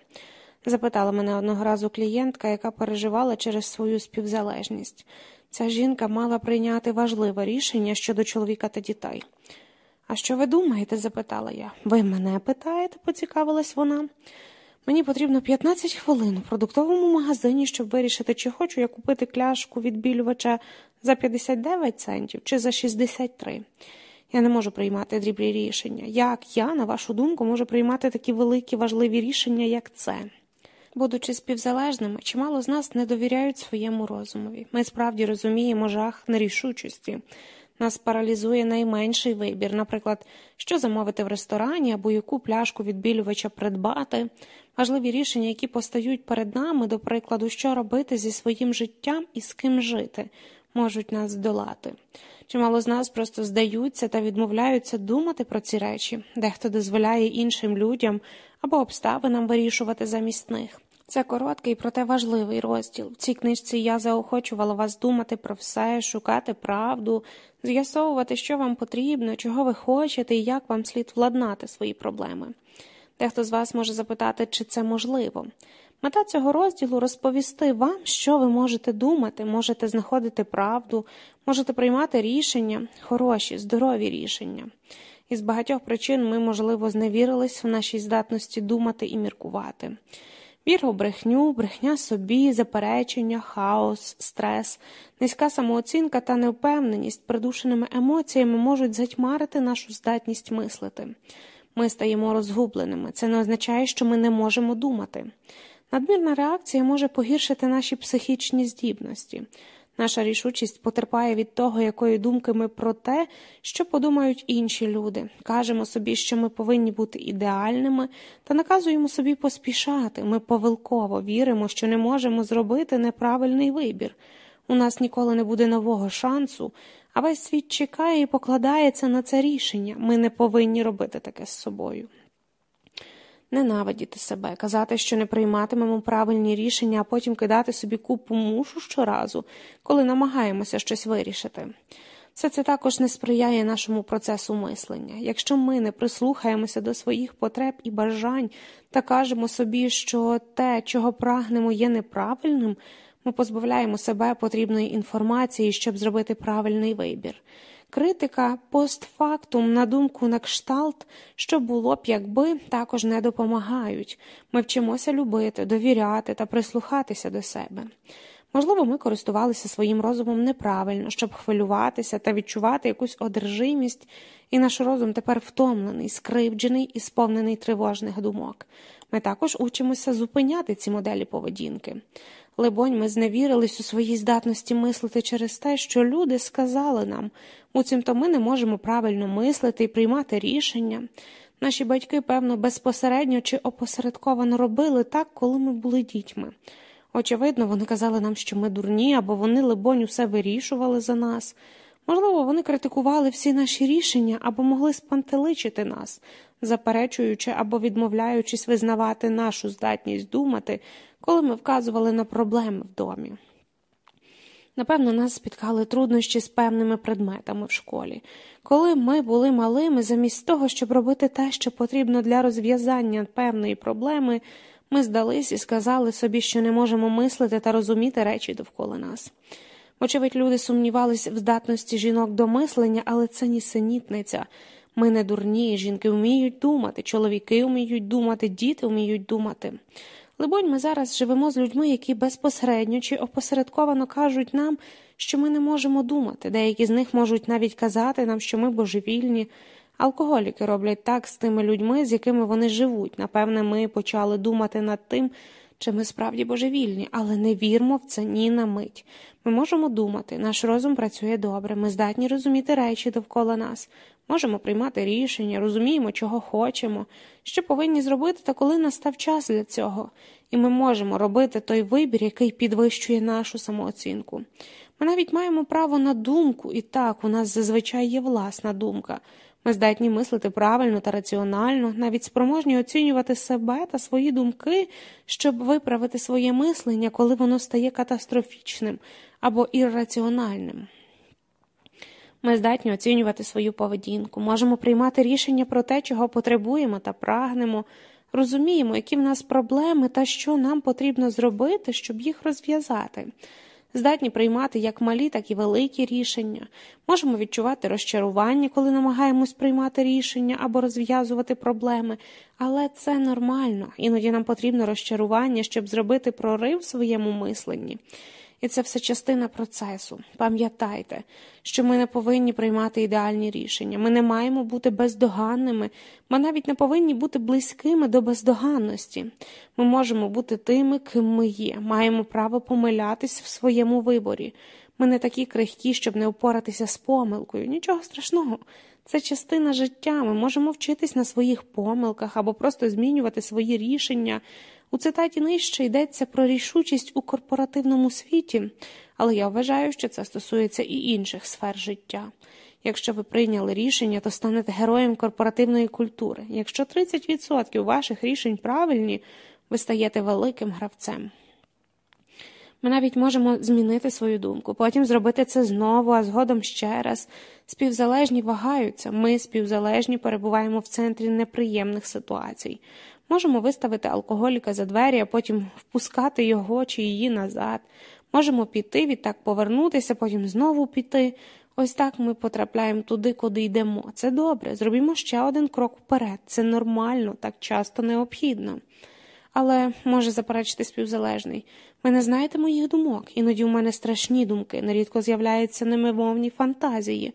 запитала мене одного разу клієнтка, яка переживала через свою співзалежність. Ця жінка мала прийняти важливе рішення щодо чоловіка та дітей. А що ви думаєте? запитала я. Ви мене питаєте, поцікавилась вона. Мені потрібно 15 хвилин у продуктовому магазині, щоб вирішити, чи хочу я купити кляшку відбілювача за 59 центів чи за 63. Я не можу приймати дрібні рішення. Як я, на вашу думку, можу приймати такі великі важливі рішення, як це? Будучи співзалежними, чимало з нас не довіряють своєму розумові. Ми справді розуміємо жах нерішучості. Нас паралізує найменший вибір, наприклад, що замовити в ресторані або яку пляшку відбілювача придбати, важливі рішення, які постають перед нами, до прикладу, що робити зі своїм життям і з ким жити, можуть нас здолати. Чимало з нас просто здаються та відмовляються думати про ці речі, дехто дозволяє іншим людям або обставинам вирішувати замість них. Це короткий, проте важливий розділ. В цій книжці я заохочувала вас думати про все, шукати правду, з'ясовувати, що вам потрібно, чого ви хочете і як вам слід владнати свої проблеми. Дехто з вас може запитати, чи це можливо. Мета цього розділу розповісти вам, що ви можете думати, можете знаходити правду, можете приймати рішення, хороші, здорові рішення. Із багатьох причин ми, можливо, зневірились в нашій здатності думати і міркувати. Віра у брехню, брехня собі, заперечення, хаос, стрес, низька самооцінка та невпевненість придушеними емоціями можуть затьмарити нашу здатність мислити. Ми стаємо розгубленими. Це не означає, що ми не можемо думати. Надмірна реакція може погіршити наші психічні здібності. Наша рішучість потерпає від того, якої думки ми про те, що подумають інші люди. Кажемо собі, що ми повинні бути ідеальними, та наказуємо собі поспішати. Ми повилково віримо, що не можемо зробити неправильний вибір. У нас ніколи не буде нового шансу, а весь світ чекає і покладається на це рішення. Ми не повинні робити таке з собою ненавидіти себе, казати, що не прийматимемо правильні рішення, а потім кидати собі купу мушу щоразу, коли намагаємося щось вирішити. Все це також не сприяє нашому процесу мислення. Якщо ми не прислухаємося до своїх потреб і бажань та кажемо собі, що те, чого прагнемо, є неправильним, ми позбавляємо себе потрібної інформації, щоб зробити правильний вибір. Критика постфактум, на думку на кшталт, що було б, якби також не допомагають. Ми вчимося любити, довіряти та прислухатися до себе. Можливо, ми користувалися своїм розумом неправильно, щоб хвилюватися та відчувати якусь одержимість, і наш розум тепер втомлений, скривджений і сповнений тривожних думок. Ми також учимося зупиняти ці моделі поведінки. Либонь, ми зневірились у своїй здатності мислити через те, що люди сказали нам, буцімто ми не можемо правильно мислити і приймати рішення. Наші батьки, певно, безпосередньо чи опосередковано робили так, коли ми були дітьми. Очевидно, вони казали нам, що ми дурні, або вони, либонь, усе вирішували за нас. Можливо, вони критикували всі наші рішення або могли спантеличити нас, заперечуючи або відмовляючись визнавати нашу здатність думати, коли ми вказували на проблеми в домі. Напевно, нас спіткали труднощі з певними предметами в школі. Коли ми були малими, замість того, щоб робити те, що потрібно для розв'язання певної проблеми, ми здались і сказали собі, що не можемо мислити та розуміти речі довкола нас. Очевидь, люди сумнівались в здатності жінок до мислення, але це нісенітниця. Ми не дурні, жінки вміють думати, чоловіки вміють думати, діти вміють думати. Либонь, ми зараз живемо з людьми, які безпосередньо чи опосередковано кажуть нам, що ми не можемо думати. Деякі з них можуть навіть казати нам, що ми божевільні. Алкоголіки роблять так з тими людьми, з якими вони живуть. Напевне, ми почали думати над тим, чи ми справді божевільні, але не вірмо в це ні на мить. Ми можемо думати, наш розум працює добре, ми здатні розуміти речі довкола нас, можемо приймати рішення, розуміємо, чого хочемо, що повинні зробити та коли настав час для цього, і ми можемо робити той вибір, який підвищує нашу самооцінку. Ми навіть маємо право на думку, і так у нас зазвичай є власна думка. Ми здатні мислити правильно та раціонально, навіть спроможні оцінювати себе та свої думки, щоб виправити своє мислення, коли воно стає катастрофічним або ірраціональним. Ми здатні оцінювати свою поведінку, можемо приймати рішення про те, чого потребуємо та прагнемо, розуміємо, які в нас проблеми та що нам потрібно зробити, щоб їх розв'язати здатні приймати як малі, так і великі рішення, можемо відчувати розчарування, коли намагаємось приймати рішення або розв'язувати проблеми, але це нормально, іноді нам потрібно розчарування, щоб зробити прорив в своєму мисленні і це все частина процесу. Пам'ятайте, що ми не повинні приймати ідеальні рішення, ми не маємо бути бездоганними, ми навіть не повинні бути близькими до бездоганності. Ми можемо бути тими, ким ми є, маємо право помилятись в своєму виборі. Ми не такі крихкі, щоб не впоратися з помилкою. Нічого страшного. Це частина життя. Ми можемо вчитись на своїх помилках або просто змінювати свої рішення. У цитаті нижче йдеться про рішучість у корпоративному світі, але я вважаю, що це стосується і інших сфер життя. Якщо ви прийняли рішення, то станете героєм корпоративної культури. Якщо 30% ваших рішень правильні, ви стаєте великим гравцем. Ми навіть можемо змінити свою думку, потім зробити це знову, а згодом ще раз. Співзалежні вагаються, ми співзалежні перебуваємо в центрі неприємних ситуацій. Можемо виставити алкоголіка за двері, а потім впускати його чи її назад. Можемо піти, відтак повернутися, потім знову піти. Ось так ми потрапляємо туди, куди йдемо. Це добре. Зробімо ще один крок вперед. Це нормально, так часто необхідно. Але може заперечити співзалежний. Ви не знаєте моїх думок, іноді у мене страшні думки, нерідко з'являються немимовні фантазії.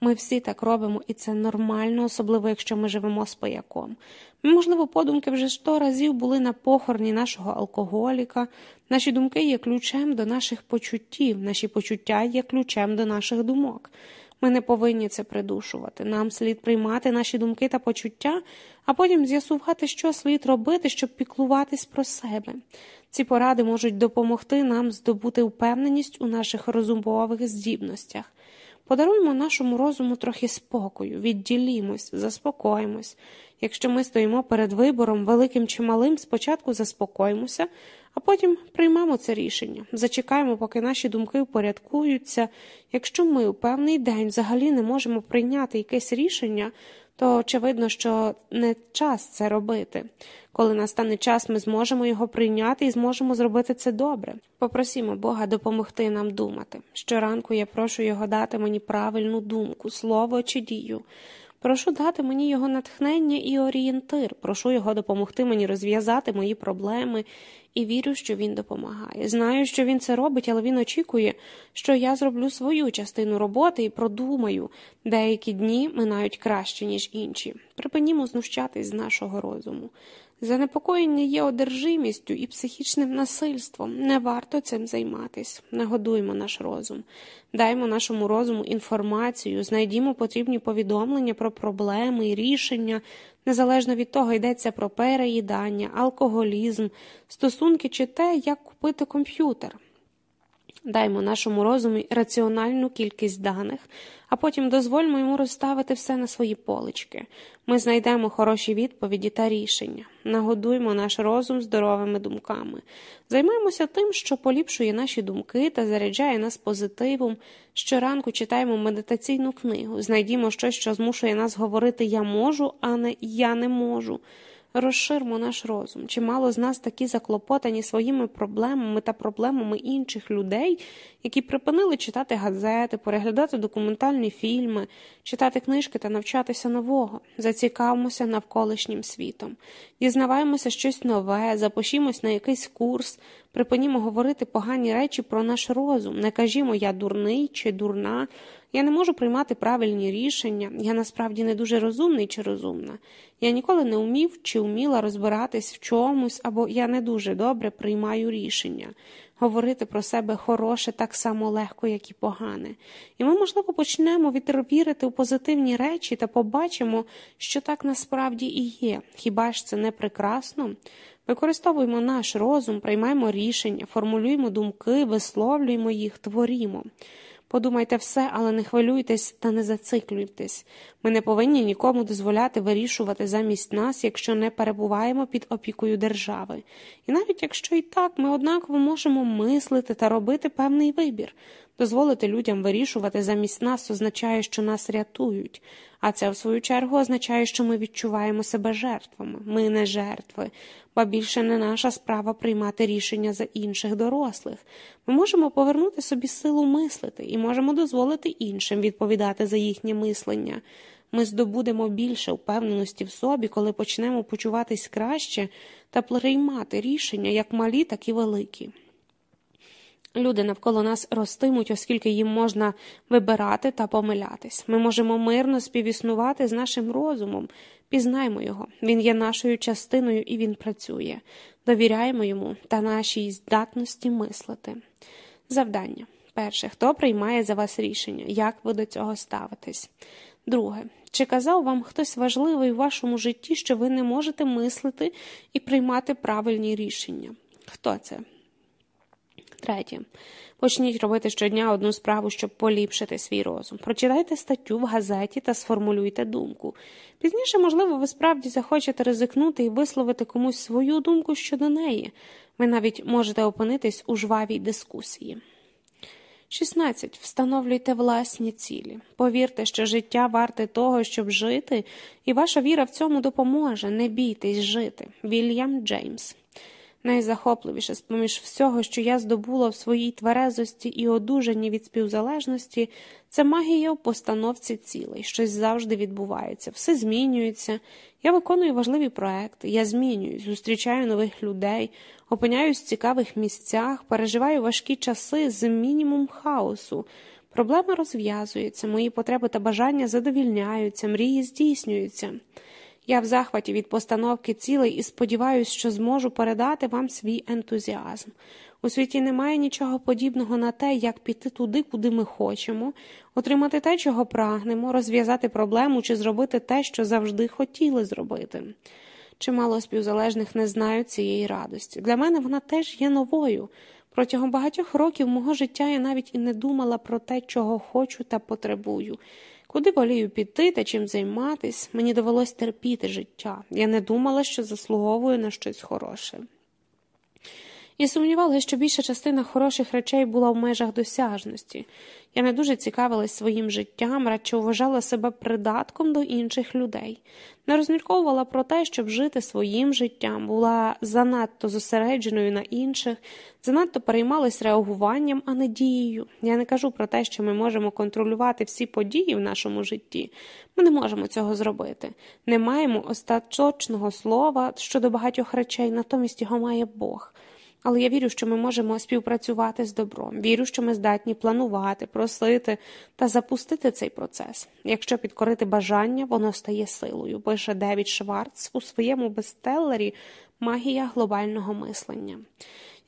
Ми всі так робимо, і це нормально, особливо якщо ми живемо з паяком. Можливо, подумки вже сто разів були на похороні нашого алкоголіка. Наші думки є ключем до наших почуттів, наші почуття є ключем до наших думок. Ми не повинні це придушувати. Нам слід приймати наші думки та почуття, а потім з'ясувати, що слід робити, щоб піклуватись про себе. Ці поради можуть допомогти нам здобути впевненість у наших розумових здібностях. Подаруймо нашому розуму трохи спокою, відділімось, заспокоїмось. Якщо ми стоїмо перед вибором, великим чи малим, спочатку заспокоїмося, а потім приймемо це рішення, зачекаємо, поки наші думки упорядкуються. Якщо ми у певний день взагалі не можемо прийняти якесь рішення, то очевидно, що не час це робити. Коли настане час, ми зможемо його прийняти і зможемо зробити це добре. Попросімо Бога допомогти нам думати. Щоранку я прошу його дати мені правильну думку, слово чи дію. Прошу дати мені його натхнення і орієнтир, прошу його допомогти мені розв'язати мої проблеми і вірю, що він допомагає. Знаю, що він це робить, але він очікує, що я зроблю свою частину роботи і продумаю, деякі дні минають краще, ніж інші. Припинімо знущатись з нашого розуму. Занепокоєння є одержимістю і психічним насильством. Не варто цим займатись. Нагодуймо наш розум, даймо нашому розуму інформацію, знайдімо потрібні повідомлення про проблеми і рішення, незалежно від того, йдеться про переїдання, алкоголізм, стосунки чи те, як купити комп'ютер. Даймо нашому розумі раціональну кількість даних, а потім дозвольмо йому розставити все на свої полички. Ми знайдемо хороші відповіді та рішення, нагодуймо наш розум здоровими думками, займаємося тим, що поліпшує наші думки та заряджає нас позитивом. Щоранку читаємо медитаційну книгу, знайдімо щось, що змушує нас говорити Я можу, а не я не можу. Розширмо наш розум. Чимало з нас такі заклопотані своїми проблемами та проблемами інших людей, які припинили читати газети, переглядати документальні фільми, читати книжки та навчатися нового, зацікавимося навколишнім світом, дізнаваємося щось нове, запишімось на якийсь курс, припинімо говорити погані речі про наш розум, не кажімо я дурний чи дурна, Я не можу приймати правильні рішення, я насправді не дуже розумний чи розумна. Я ніколи не вмів чи вміла розбиратись в чомусь, або я не дуже добре приймаю рішення. Говорити про себе хороше так само легко, як і погане. І ми, можливо, почнемо вірити у позитивні речі та побачимо, що так насправді і є. Хіба ж це не прекрасно? Використовуємо наш розум, приймаємо рішення, формулюємо думки, висловлюємо їх, творімо. Подумайте все, але не хвилюйтесь та не зациклюйтесь. Ми не повинні нікому дозволяти вирішувати замість нас, якщо не перебуваємо під опікою держави. І навіть якщо і так, ми однаково можемо мислити та робити певний вибір. Дозволити людям вирішувати замість нас означає, що нас рятують, а це, в свою чергу, означає, що ми відчуваємо себе жертвами. Ми не жертви, ба більше не наша справа приймати рішення за інших дорослих. Ми можемо повернути собі силу мислити і можемо дозволити іншим відповідати за їхнє мислення. Ми здобудемо більше впевненості в собі, коли почнемо почуватись краще та приймати рішення як малі, так і великі. Люди навколо нас ростимуть, оскільки їм можна вибирати та помилятись. Ми можемо мирно співіснувати з нашим розумом, пізнаймо його. Він є нашою частиною і він працює. Довіряємо йому та нашій здатності мислити. Завдання. Перше, хто приймає за вас рішення, як ви до цього ставитесь? Друге, чи казав вам хтось важливий у вашому житті, що ви не можете мислити і приймати правильні рішення? Хто це? Третє. Почніть робити щодня одну справу, щоб поліпшити свій розум. Прочитайте статтю в газеті та сформулюйте думку. Пізніше, можливо, ви справді захочете ризикнути і висловити комусь свою думку щодо неї. Ви навіть можете опинитись у жвавій дискусії. 16. Встановлюйте власні цілі. Повірте, що життя варте того, щоб жити, і ваша віра в цьому допоможе. Не бійтесь жити. Вільям Джеймс Найзахопливіше з поміж всього, що я здобула в своїй тверезості і одужанні від співзалежності, це магія в постановці цілей. Щось завжди відбувається, все змінюється. Я виконую важливі проекти, я змінююсь, зустрічаю нових людей, опиняюсь в цікавих місцях, переживаю важкі часи з мінімум хаосу. Проблеми розв'язуються, мої потреби та бажання задовільняються, мрії здійснюються. Я в захваті від постановки цілей і сподіваюся, що зможу передати вам свій ентузіазм. У світі немає нічого подібного на те, як піти туди, куди ми хочемо, отримати те, чого прагнемо, розв'язати проблему чи зробити те, що завжди хотіли зробити. Чимало співзалежних не знають цієї радості. Для мене вона теж є новою. Протягом багатьох років мого життя я навіть і не думала про те, чого хочу та потребую. Куди волію піти та чим займатись, мені довелось терпіти життя. Я не думала, що заслуговую на щось хороше. І сумнівалася, що більша частина хороших речей була в межах досяжності. Я не дуже цікавилась своїм життям, радше вважала себе придатком до інших людей, не розмірковувала про те, щоб жити своїм життям, була занадто зосередженою на інших, занадто переймалась реагуванням, а не дією. Я не кажу про те, що ми можемо контролювати всі події в нашому житті. Ми не можемо цього зробити. Не маємо остаточного слова щодо багатьох речей, натомість його має Бог. Але я вірю, що ми можемо співпрацювати з добром. Вірю, що ми здатні планувати, просити та запустити цей процес. Якщо підкорити бажання, воно стає силою. Пише Девід Шварц у своєму бестселері Магія глобального мислення.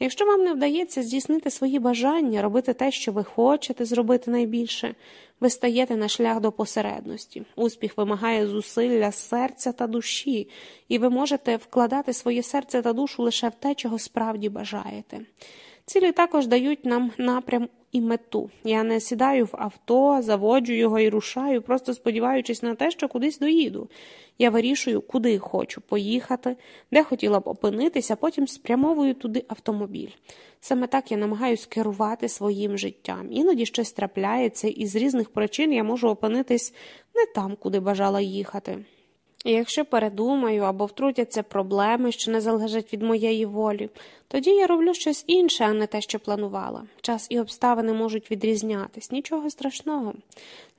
Якщо вам не вдається здійснити свої бажання, робити те, що ви хочете зробити найбільше, ви стаєте на шлях до посередності. Успіх вимагає зусилля серця та душі, і ви можете вкладати своє серце та душу лише в те, чого справді бажаєте. Цілі також дають нам напрям і мету. Я не сідаю в авто, заводжу його і рушаю, просто сподіваючись на те, що кудись доїду. Я вирішую, куди хочу поїхати, де хотіла б опинитися, потім спрямовую туди автомобіль. Саме так я намагаюся керувати своїм життям. Іноді щось трапляється, і з різних причин я можу опинитись не там, куди бажала їхати. І якщо передумаю або втрутяться проблеми, що не залежать від моєї волі, тоді я роблю щось інше, а не те, що планувала. Час і обставини можуть відрізнятись, нічого страшного.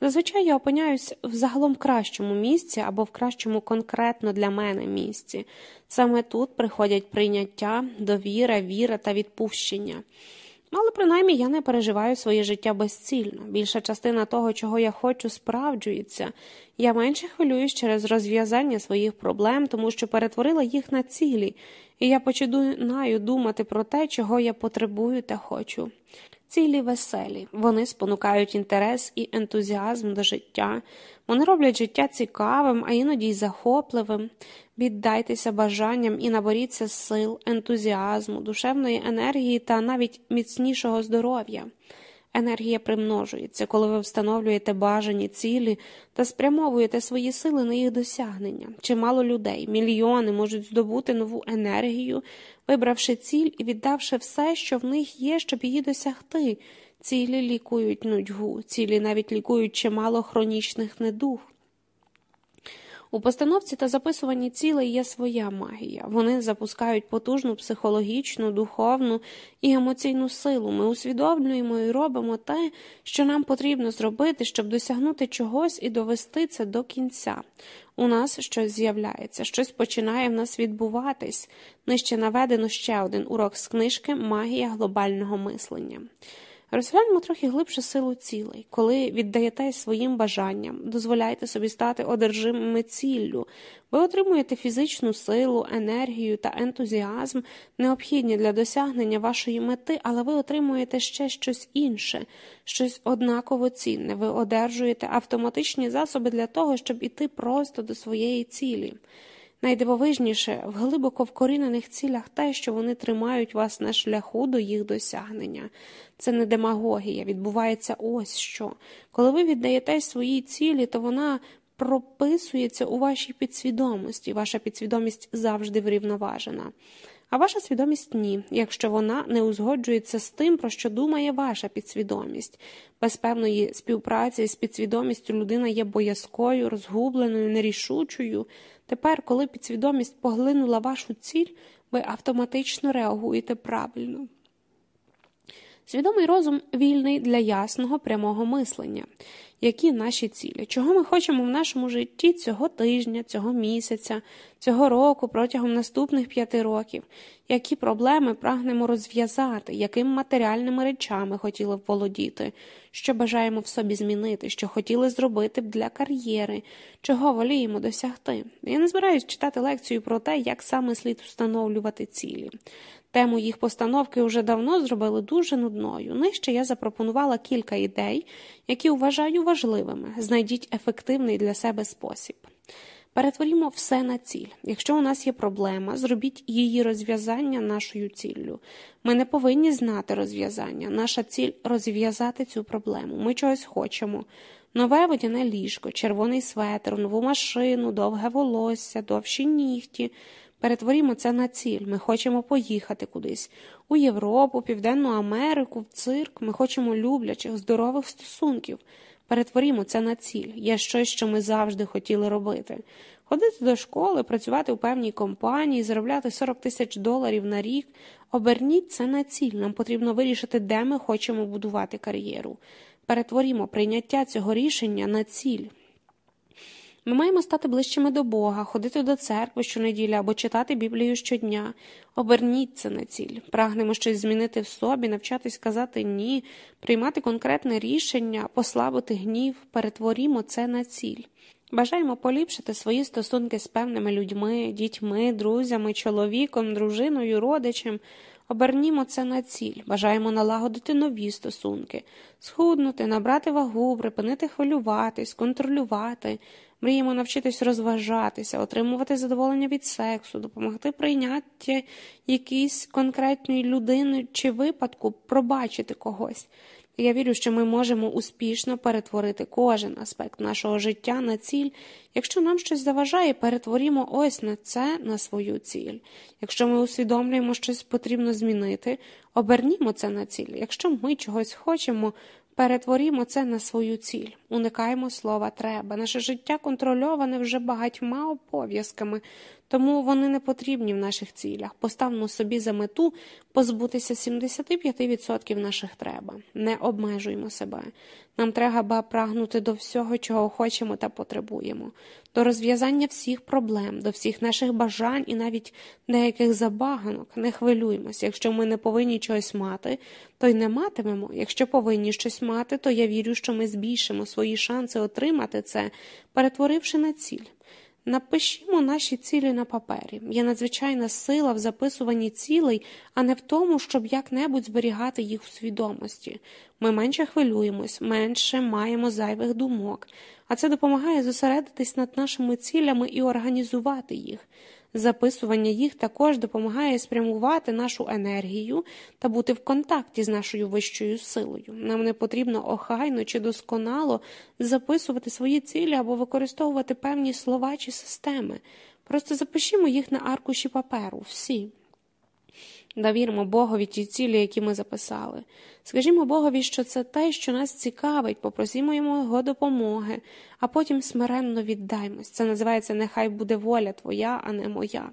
Зазвичай я опиняюсь в загалом кращому місці або в кращому конкретно для мене місці. Саме тут приходять прийняття, довіра, віра та відпущення. Але принаймні я не переживаю своє життя безцільно. Більша частина того, чого я хочу, справджується. Я менше хвилююсь через розв'язання своїх проблем, тому що перетворила їх на цілі, і я починаю думати про те, чого я потребую та хочу. Цілі веселі, вони спонукають інтерес і ентузіазм до життя, вони роблять життя цікавим, а іноді й захопливим. Віддайтеся бажанням і наборіться сил, ентузіазму, душевної енергії та навіть міцнішого здоров'я. Енергія примножується, коли ви встановлюєте бажані цілі та спрямовуєте свої сили на їх досягнення. Чимало людей, мільйони можуть здобути нову енергію, вибравши ціль і віддавши все, що в них є, щоб її досягти. Цілі лікують нудьгу, цілі навіть лікують чимало хронічних недуг. У постановці та записуванні цілей є своя магія. Вони запускають потужну психологічну, духовну і емоційну силу. Ми усвідомлюємо і робимо те, що нам потрібно зробити, щоб досягнути чогось і довести це до кінця. У нас щось з'являється, щось починає в нас відбуватись. Нижче наведено ще один урок з книжки Магія глобального мислення. Розгляньмо трохи глибше силу цілей. Коли віддаєте своїм бажанням, дозволяйте собі стати одержимими ціллю, ви отримуєте фізичну силу, енергію та ентузіазм, необхідні для досягнення вашої мети, але ви отримуєте ще щось інше, щось однаково цінне. Ви одержуєте автоматичні засоби для того, щоб іти просто до своєї цілі. Найдивовижніше в глибоко вкорінених цілях те, що вони тримають вас на шляху до їх досягнення. Це не демагогія, відбувається ось що. Коли ви віддаєтесь своїй цілі, то вона прописується у вашій підсвідомості. Ваша підсвідомість завжди врівноважена. А ваша свідомість ні, якщо вона не узгоджується з тим, про що думає ваша підсвідомість. Без певної співпраці з підсвідомістю людина є боязкою, розгубленою, нерішучою. Тепер, коли підсвідомість поглинула вашу ціль, ви автоматично реагуєте правильно. Свідомий розум вільний для ясного прямого мислення. Які наші цілі? Чого ми хочемо в нашому житті цього тижня, цього місяця, цього року, протягом наступних п'яти років? Які проблеми прагнемо розв'язати, яким матеріальними речами хотіли б володіти, що бажаємо в собі змінити, що хотіли зробити для кар'єри, чого воліємо досягти? Я не збираюсь читати лекцію про те, як саме слід встановлювати цілі. Тему їх постановки вже давно зробили дуже нудною. Нижче я запропонувала кілька ідей, які вважаю важливими. Знайдіть ефективний для себе спосіб. Перетворімо все на ціль. Якщо у нас є проблема, зробіть її розв'язання нашою ціллю. Ми не повинні знати розв'язання. Наша ціль розв'язати цю проблему. Ми чогось хочемо. Нове водяне ліжко, червоний светр, нову машину, довге волосся, довші нігті. Перетворімо це на ціль. Ми хочемо поїхати кудись у Європу, Південну Америку, в цирк. Ми хочемо люблячих, здорових стосунків. Перетворімо це на ціль. Є щось, що ми завжди хотіли робити. Ходити до школи, працювати у певній компанії, заробляти 40 тисяч доларів на рік. Оберніть це на ціль. Нам потрібно вирішити, де ми хочемо будувати кар'єру. Перетворімо прийняття цього рішення на ціль. Ми маємо стати ближчими до Бога, ходити до церкви щонеділі або читати Біблію щодня. Оберніть це на ціль. Прагнемо щось змінити в собі, навчатись казати ні, приймати конкретне рішення, послабити гнів, перетворімо це на ціль. Бажаємо поліпшити свої стосунки з певними людьми, дітьми, друзями, чоловіком, дружиною, родичем. Обернімо це на ціль, бажаємо налагодити нові стосунки, схуднути, набрати вагу, припинити хвилюватись, контролювати, Мріємо навчитись розважатися, отримувати задоволення від сексу, допомогти прийняти якійсь конкретної людини чи випадку, пробачити когось. Я вірю, що ми можемо успішно перетворити кожен аспект нашого життя на ціль. Якщо нам щось заважає, перетворімо ось на це на свою ціль. Якщо ми усвідомлюємо, що щось потрібно змінити, обернімо це на ціль. Якщо ми чогось хочемо, перетворімо це на свою ціль. Уникаємо слова треба. Наше життя контрольоване вже багатьма обов'язками, тому вони не потрібні в наших цілях. Поставмо собі за мету позбутися 75% наших треба. Не обмежуємо себе. Нам треба прагнути до всього, чого хочемо та потребуємо, до розв'язання всіх проблем, до всіх наших бажань і навіть деяких забаганок. Не хвилюймось. Якщо ми не повинні чогось мати, то й не матимемо. Якщо повинні щось мати, то я вірю, що ми збільшимо свої шанси отримати це, перетворивши на ціль. Напишімо наші цілі на папері. Є надзвичайна сила в записуванні цілей, а не в тому, щоб як-небудь зберігати їх у свідомості. Ми менше хвилюємось, менше маємо зайвих думок, а це допомагає зосередитись над нашими цілями і організувати їх. Записування їх також допомагає спрямувати нашу енергію та бути в контакті з нашою вищою силою. Нам не потрібно охайно чи досконало записувати свої цілі або використовувати певні слова чи системи. Просто запишімо їх на аркуші паперу, всі. Довіримо Богові ті цілі, які ми записали. Скажімо Богові, що це те, що нас цікавить, попросімо його допомоги, а потім смиренно віддаймось. Це називається Нехай буде воля твоя, а не моя.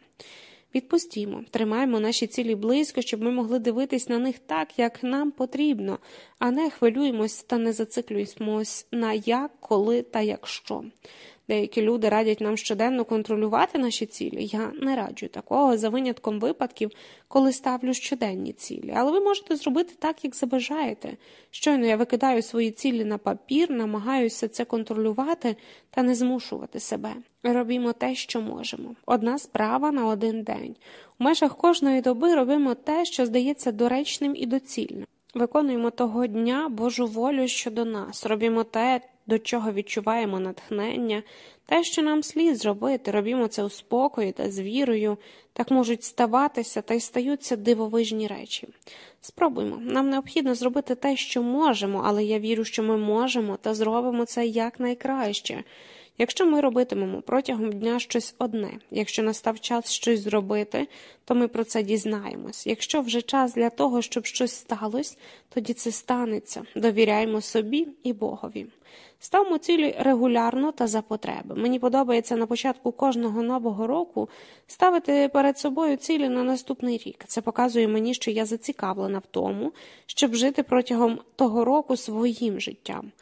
Відпустімо, тримаємо наші цілі близько, щоб ми могли дивитись на них так, як нам потрібно, а не хвилюємось та не зациклюємось на як, коли та якщо. Деякі люди радять нам щоденно контролювати наші цілі. Я не раджу такого за винятком випадків, коли ставлю щоденні цілі. Але ви можете зробити так, як забажаєте. Щойно я викидаю свої цілі на папір, намагаюся це контролювати та не змушувати себе. Робімо те, що можемо. Одна справа на один день. У межах кожної доби робимо те, що здається доречним і доцільним. Виконуємо того дня Божу волю щодо нас, робімо те, до чого відчуваємо натхнення, те, що нам слід зробити, робімо це у спокої та з вірою, так можуть ставатися та й стаються дивовижні речі. Спробуймо, нам необхідно зробити те, що можемо, але я вірю, що ми можемо та зробимо це якнайкраще. Якщо ми робитимемо протягом дня щось одне, якщо настав час щось зробити, то ми про це дізнаємось. Якщо вже час для того, щоб щось сталося, тоді це станеться. Довіряємо собі і Богові. Ставмо цілі регулярно та за потреби. Мені подобається на початку кожного нового року ставити перед собою цілі на наступний рік. Це показує мені, що я зацікавлена в тому, щоб жити протягом того року своїм життям.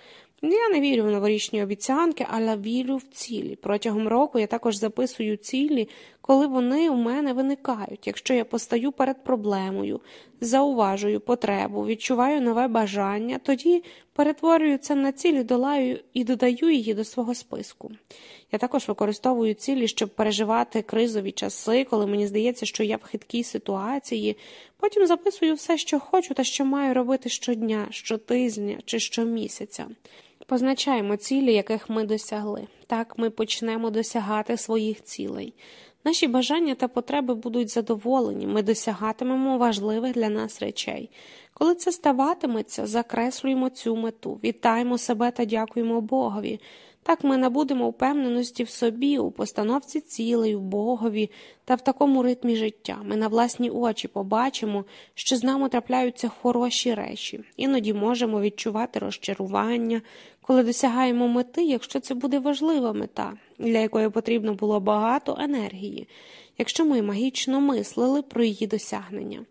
Я не вірю в новорічні обіцянки, але вірю в цілі. Протягом року я також записую цілі, коли вони у мене виникають. Якщо я постаю перед проблемою, зауважую потребу, відчуваю нове бажання, тоді перетворюю це на цілі, долаю і додаю її до свого списку. Я також використовую цілі, щоб переживати кризові часи, коли мені здається, що я в хиткій ситуації. Потім записую все, що хочу та що маю робити щодня, щотижня чи щомісяця. Позначаємо цілі, яких ми досягли. Так ми почнемо досягати своїх цілей. Наші бажання та потреби будуть задоволені, ми досягатимемо важливих для нас речей. Коли це ставатиметься, закреслюємо цю мету, вітаємо себе та дякуємо Богові. Так ми набудемо впевненості в собі, у постановці цілей, у Богові та в такому ритмі життя. Ми на власні очі побачимо, що з нами трапляються хороші речі, іноді можемо відчувати розчарування, коли досягаємо мети, якщо це буде важлива мета, для якої потрібно було багато енергії, якщо ми магічно мислили про її досягнення.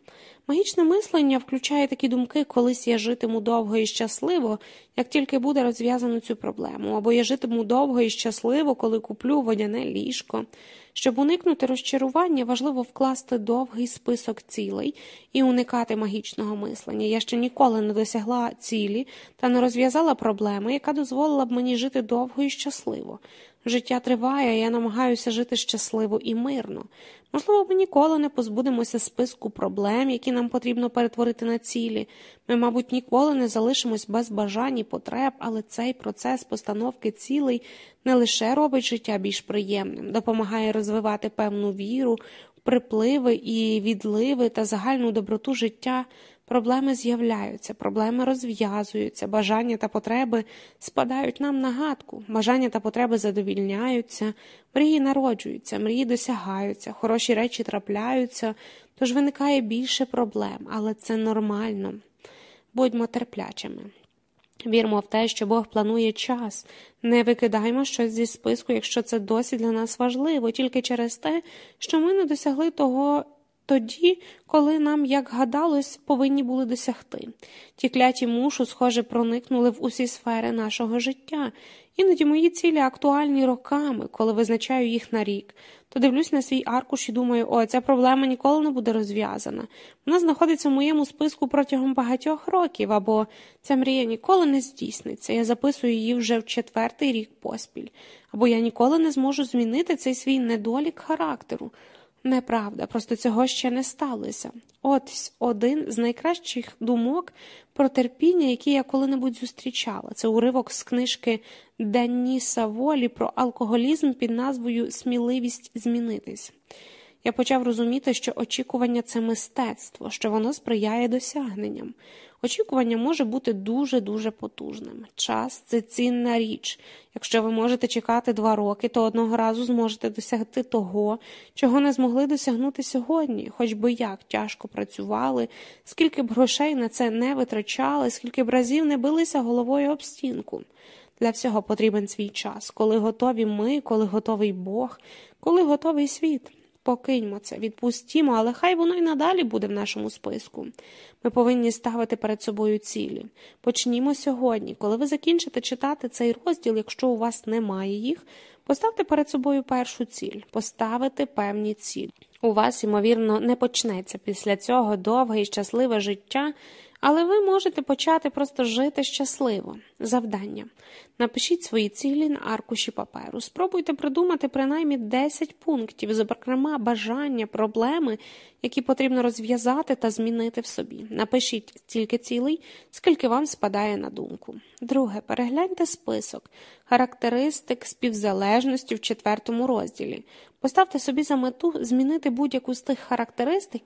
Магічне мислення включає такі думки, колись я житиму довго і щасливо, як тільки буде розв'язано цю проблему, або я житиму довго і щасливо, коли куплю водяне ліжко. Щоб уникнути розчарування, важливо вкласти довгий список цілей і уникати магічного мислення. Я ще ніколи не досягла цілі та не розв'язала проблеми, яка дозволила б мені жити довго і щасливо. Життя триває, я намагаюся жити щасливо і мирно. Можливо, ми ніколи не позбудемося списку проблем, які нам потрібно перетворити на цілі. Ми, мабуть, ніколи не залишимось без бажань і потреб, але цей процес постановки цілей не лише робить життя більш приємним, допомагає розвивати певну віру, припливи і відливи та загальну доброту життя. Проблеми з'являються, проблеми розв'язуються, бажання та потреби спадають нам на гадку, бажання та потреби задовільняються, мрії народжуються, мрії досягаються, хороші речі трапляються, тож виникає більше проблем, але це нормально. Будьмо терплячими. Вірмо в те, що Бог планує час. Не викидаймо щось зі списку, якщо це досі для нас важливо, тільки через те, що ми не досягли того тоді, коли нам, як гадалось, повинні були досягти. Ті кляті мушу, схоже, проникнули в усі сфери нашого життя. Іноді мої цілі актуальні роками, коли визначаю їх на рік, то дивлюсь на свій аркуш і думаю, о, ця проблема ніколи не буде розв'язана. Вона знаходиться в моєму списку протягом багатьох років, або ця мрія ніколи не здійсниться. Я записую її вже в четвертий рік поспіль, або я ніколи не зможу змінити цей свій недолік характеру. Неправда, просто цього ще не сталося. Ось один з найкращих думок про терпіння, які я коли-небудь зустрічала. Це уривок з книжки Даніса Волі про алкоголізм під назвою Сміливість змінитись. Я почав розуміти, що очікування це мистецтво, що воно сприяє досягненням. Очікування може бути дуже-дуже потужним. Час це цінна річ. Якщо ви можете чекати два роки, то одного разу зможете досягти того, чого не змогли досягнути сьогодні, хоч би як тяжко працювали, скільки б грошей на це не витрачали, скільки б разів не билися головою об стінку. Для всього потрібен свій час, коли готові ми, коли готовий Бог, коли готовий світ. Покиньмо це, відпустімо, але хай воно й надалі буде в нашому списку. Ми повинні ставити перед собою цілі. Почнімо сьогодні. Коли ви закінчите читати цей розділ, якщо у вас немає їх, поставте перед собою першу ціль, поставити певні цілі. У вас, ймовірно, не почнеться після цього довге і щасливе життя, але ви можете почати просто жити щасливо. Завдання. Напишіть свої цілі на аркуші паперу. Спробуйте придумати принаймні 10 пунктів, зокрема бажання, проблеми, які потрібно розв'язати та змінити в собі. Напишіть стільки цілей, скільки вам спадає на думку. Друге, перегляньте список характеристик співзалежності в четвертому розділі. Поставте собі за мету змінити будь-яку з тих характеристик,